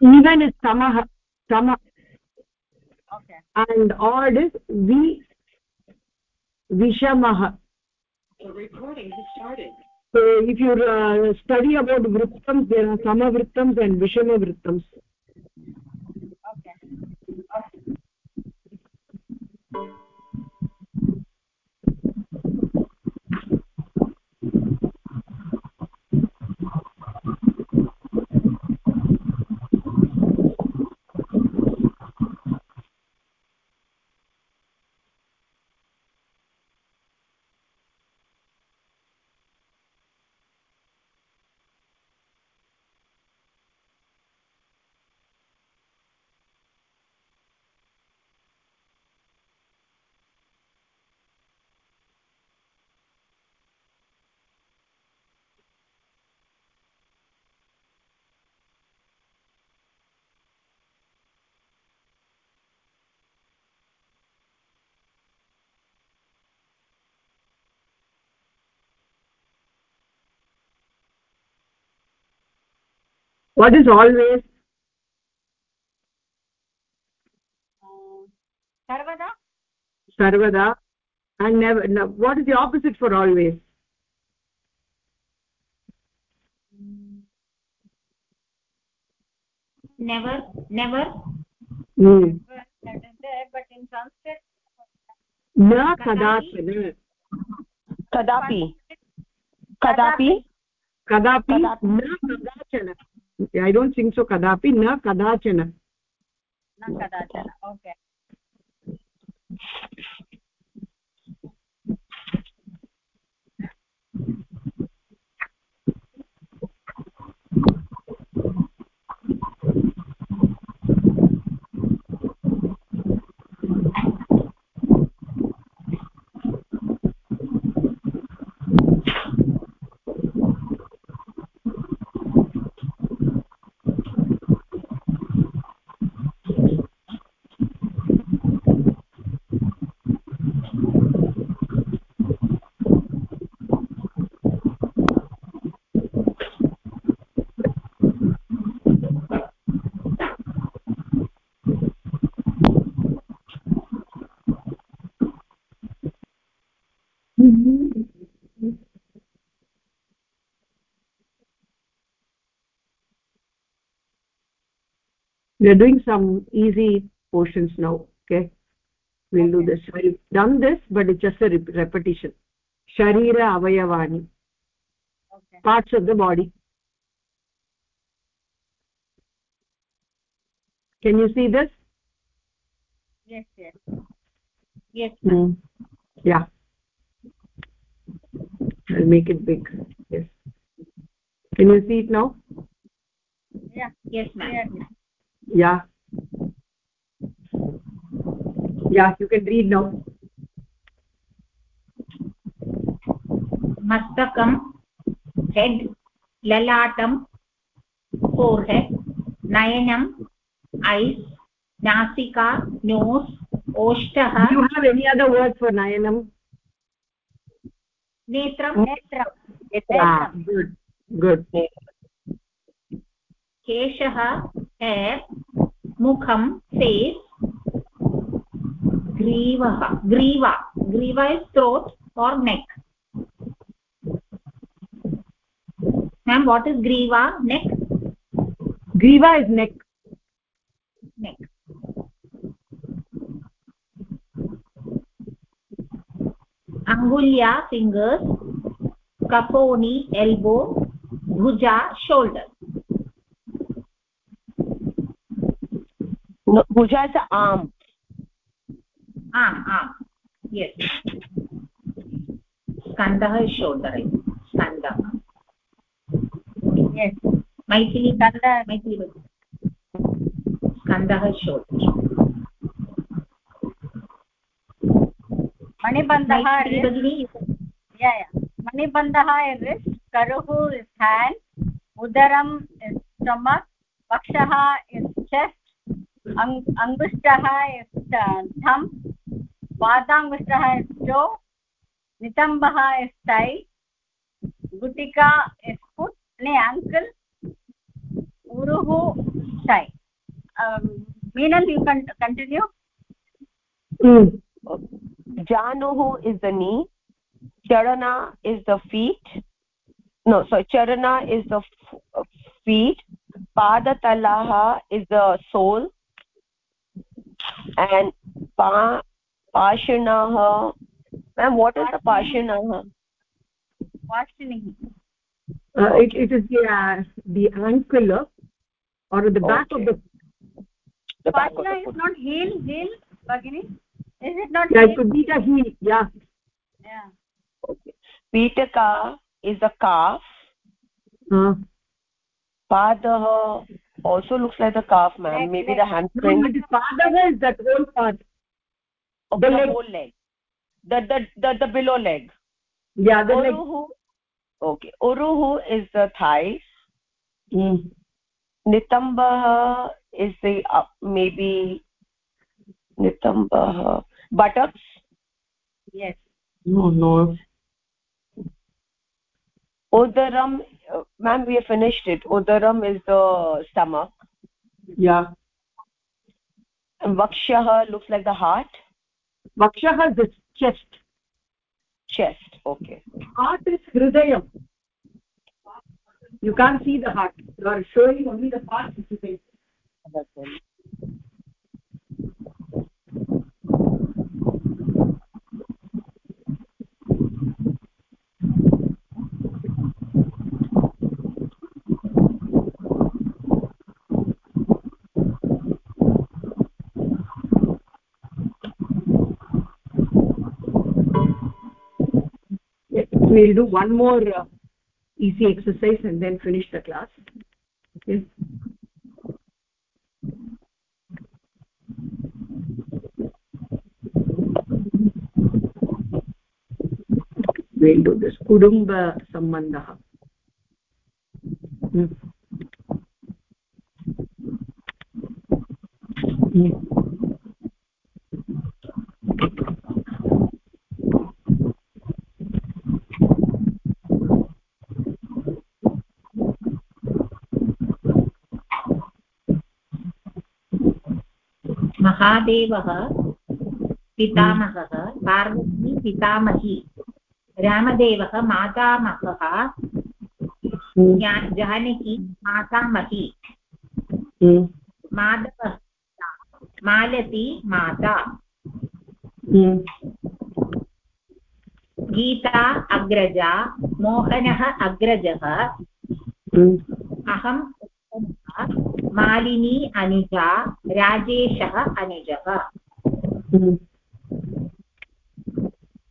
even? is samah sama okay and odd is vi vishamah the recording has started so if you uh, study about vrittams there are sama vrittams and vishama vrittams what is always? Sarvada. Sarvada. And never no, what is the opposite for always? Never never. Mm. but in sanskrit. Na kadapi. Kadapi? Kadapi. Kadapi. Na kadachana. न कदाचन don't think so kadapi na kadachana na kadachana okay we are doing some easy portions now okay? We'll okay. do this. We've done this but it's just a rep repetition. Sharira avayavani. Okay. parts of the body. Can you see this? Yes yes. Yes mm. yeah. I'll make it big. Yes. Can you see it now? Yeah. Yes ma'am. Yeah yeah yeah you can read now mastakam head lalatam forehead nayanam eyes nasika nose oshtah you have any other word for nayanam netram netram ah, good good केशः hair मुखं face ग्रीवः ग्रीवा ग्रीवा is throat और neck ma'am what is griva neck griva is neck neck angulya fingers kaponi elbow bhuja shoulder no bhuja is the arm arm arm yes skandah is shoulder skanda yes Maithili skanda Maithili स्कन्दः shoulder मणिबन्धः yeah yeah मणिबन्धः is wrist karuhu is hand udaram is stomach vakshah is अं-, अङ्गुष्ठः धम् पादाङ्गुष्ठः एस्टो गुटिका ने ankle उरुः स्टै द नी चरना is the feet no so चरना is the feet पादतलाः is the sole and pa pashinah ma'am what is the pashinah pashinih uh, it, it is the uh, the ankle or the back okay. of the the back of the is not heel heel bagini is it not yeah heel? could be the heel yeah yeah okay pitaka is the calf uh. padah also looks like the calf ma'am leg, maybe leg. the hamstring no, the padah is that whole part of the, the leg. whole leg the, the the the below leg yeah the uruhu leg. okay uruhu is the thighs mm. nitambah is the uh, maybe nitambah buttocks yes no no udaram uh, ma'am we have finished it. Udaram is the stomach. Yeah. And vakshah looks like the heart. Vakshah is the chest. Chest okay. Heart is hridayam you can't see the heart. You are showing only the part which is inside we'll do one more uh, easy exercise and then finish the class okay we'll do this kudumba sambandha hmm. hmm. महादेवः पितामहः पार्वती पितामही रामदेवः मातामहः जानकी मातामही माधवः मालती माता गीता अग्रजा मोहनः अग्रजः अहं मालिनी अनिजा, Rajesh अनिजः।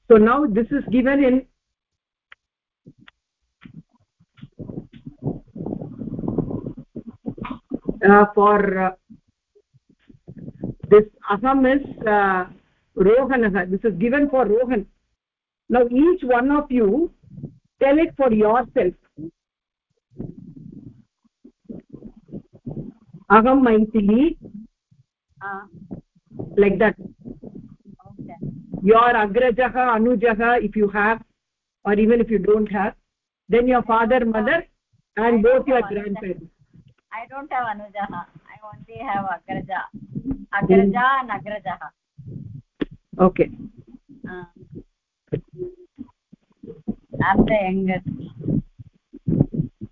So now this is given in for this अहम् is रोहनः this is given for Rohan now each one of you tell it for yourself aham maithili. Uh, like that. Okay. Your agrajah anujah if you have or even if you don't have then your father mother and both your grandparents. I don't have anujah i only have agraja. Agraja and okay. Uh, i'm the youngest.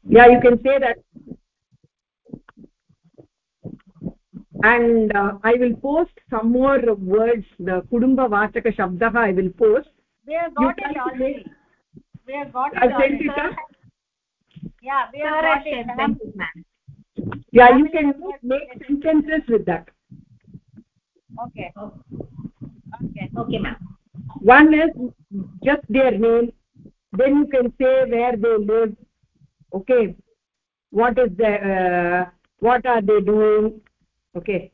Yeah you can say that and uh, i will post some more words the kudumba vachaka shabdah i will post. We have got it already we have got it i'll send already. it yeah we have Sir, got I it it, ma'am. yeah you can make sentences with that. Okay. Okay. Okay ma'am. One is just their name then you can say where they live okay? What is the uh, what are they doing okay.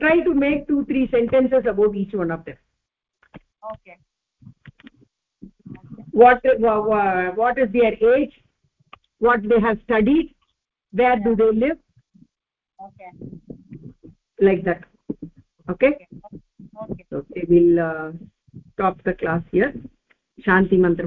Try to make two three sentences about each one of them. Okay. What what is their age? What they have studied? Where do they live? Okay. Like that. Okay? Okay. Okay. We'll uh, stop the class here. Shanti mantra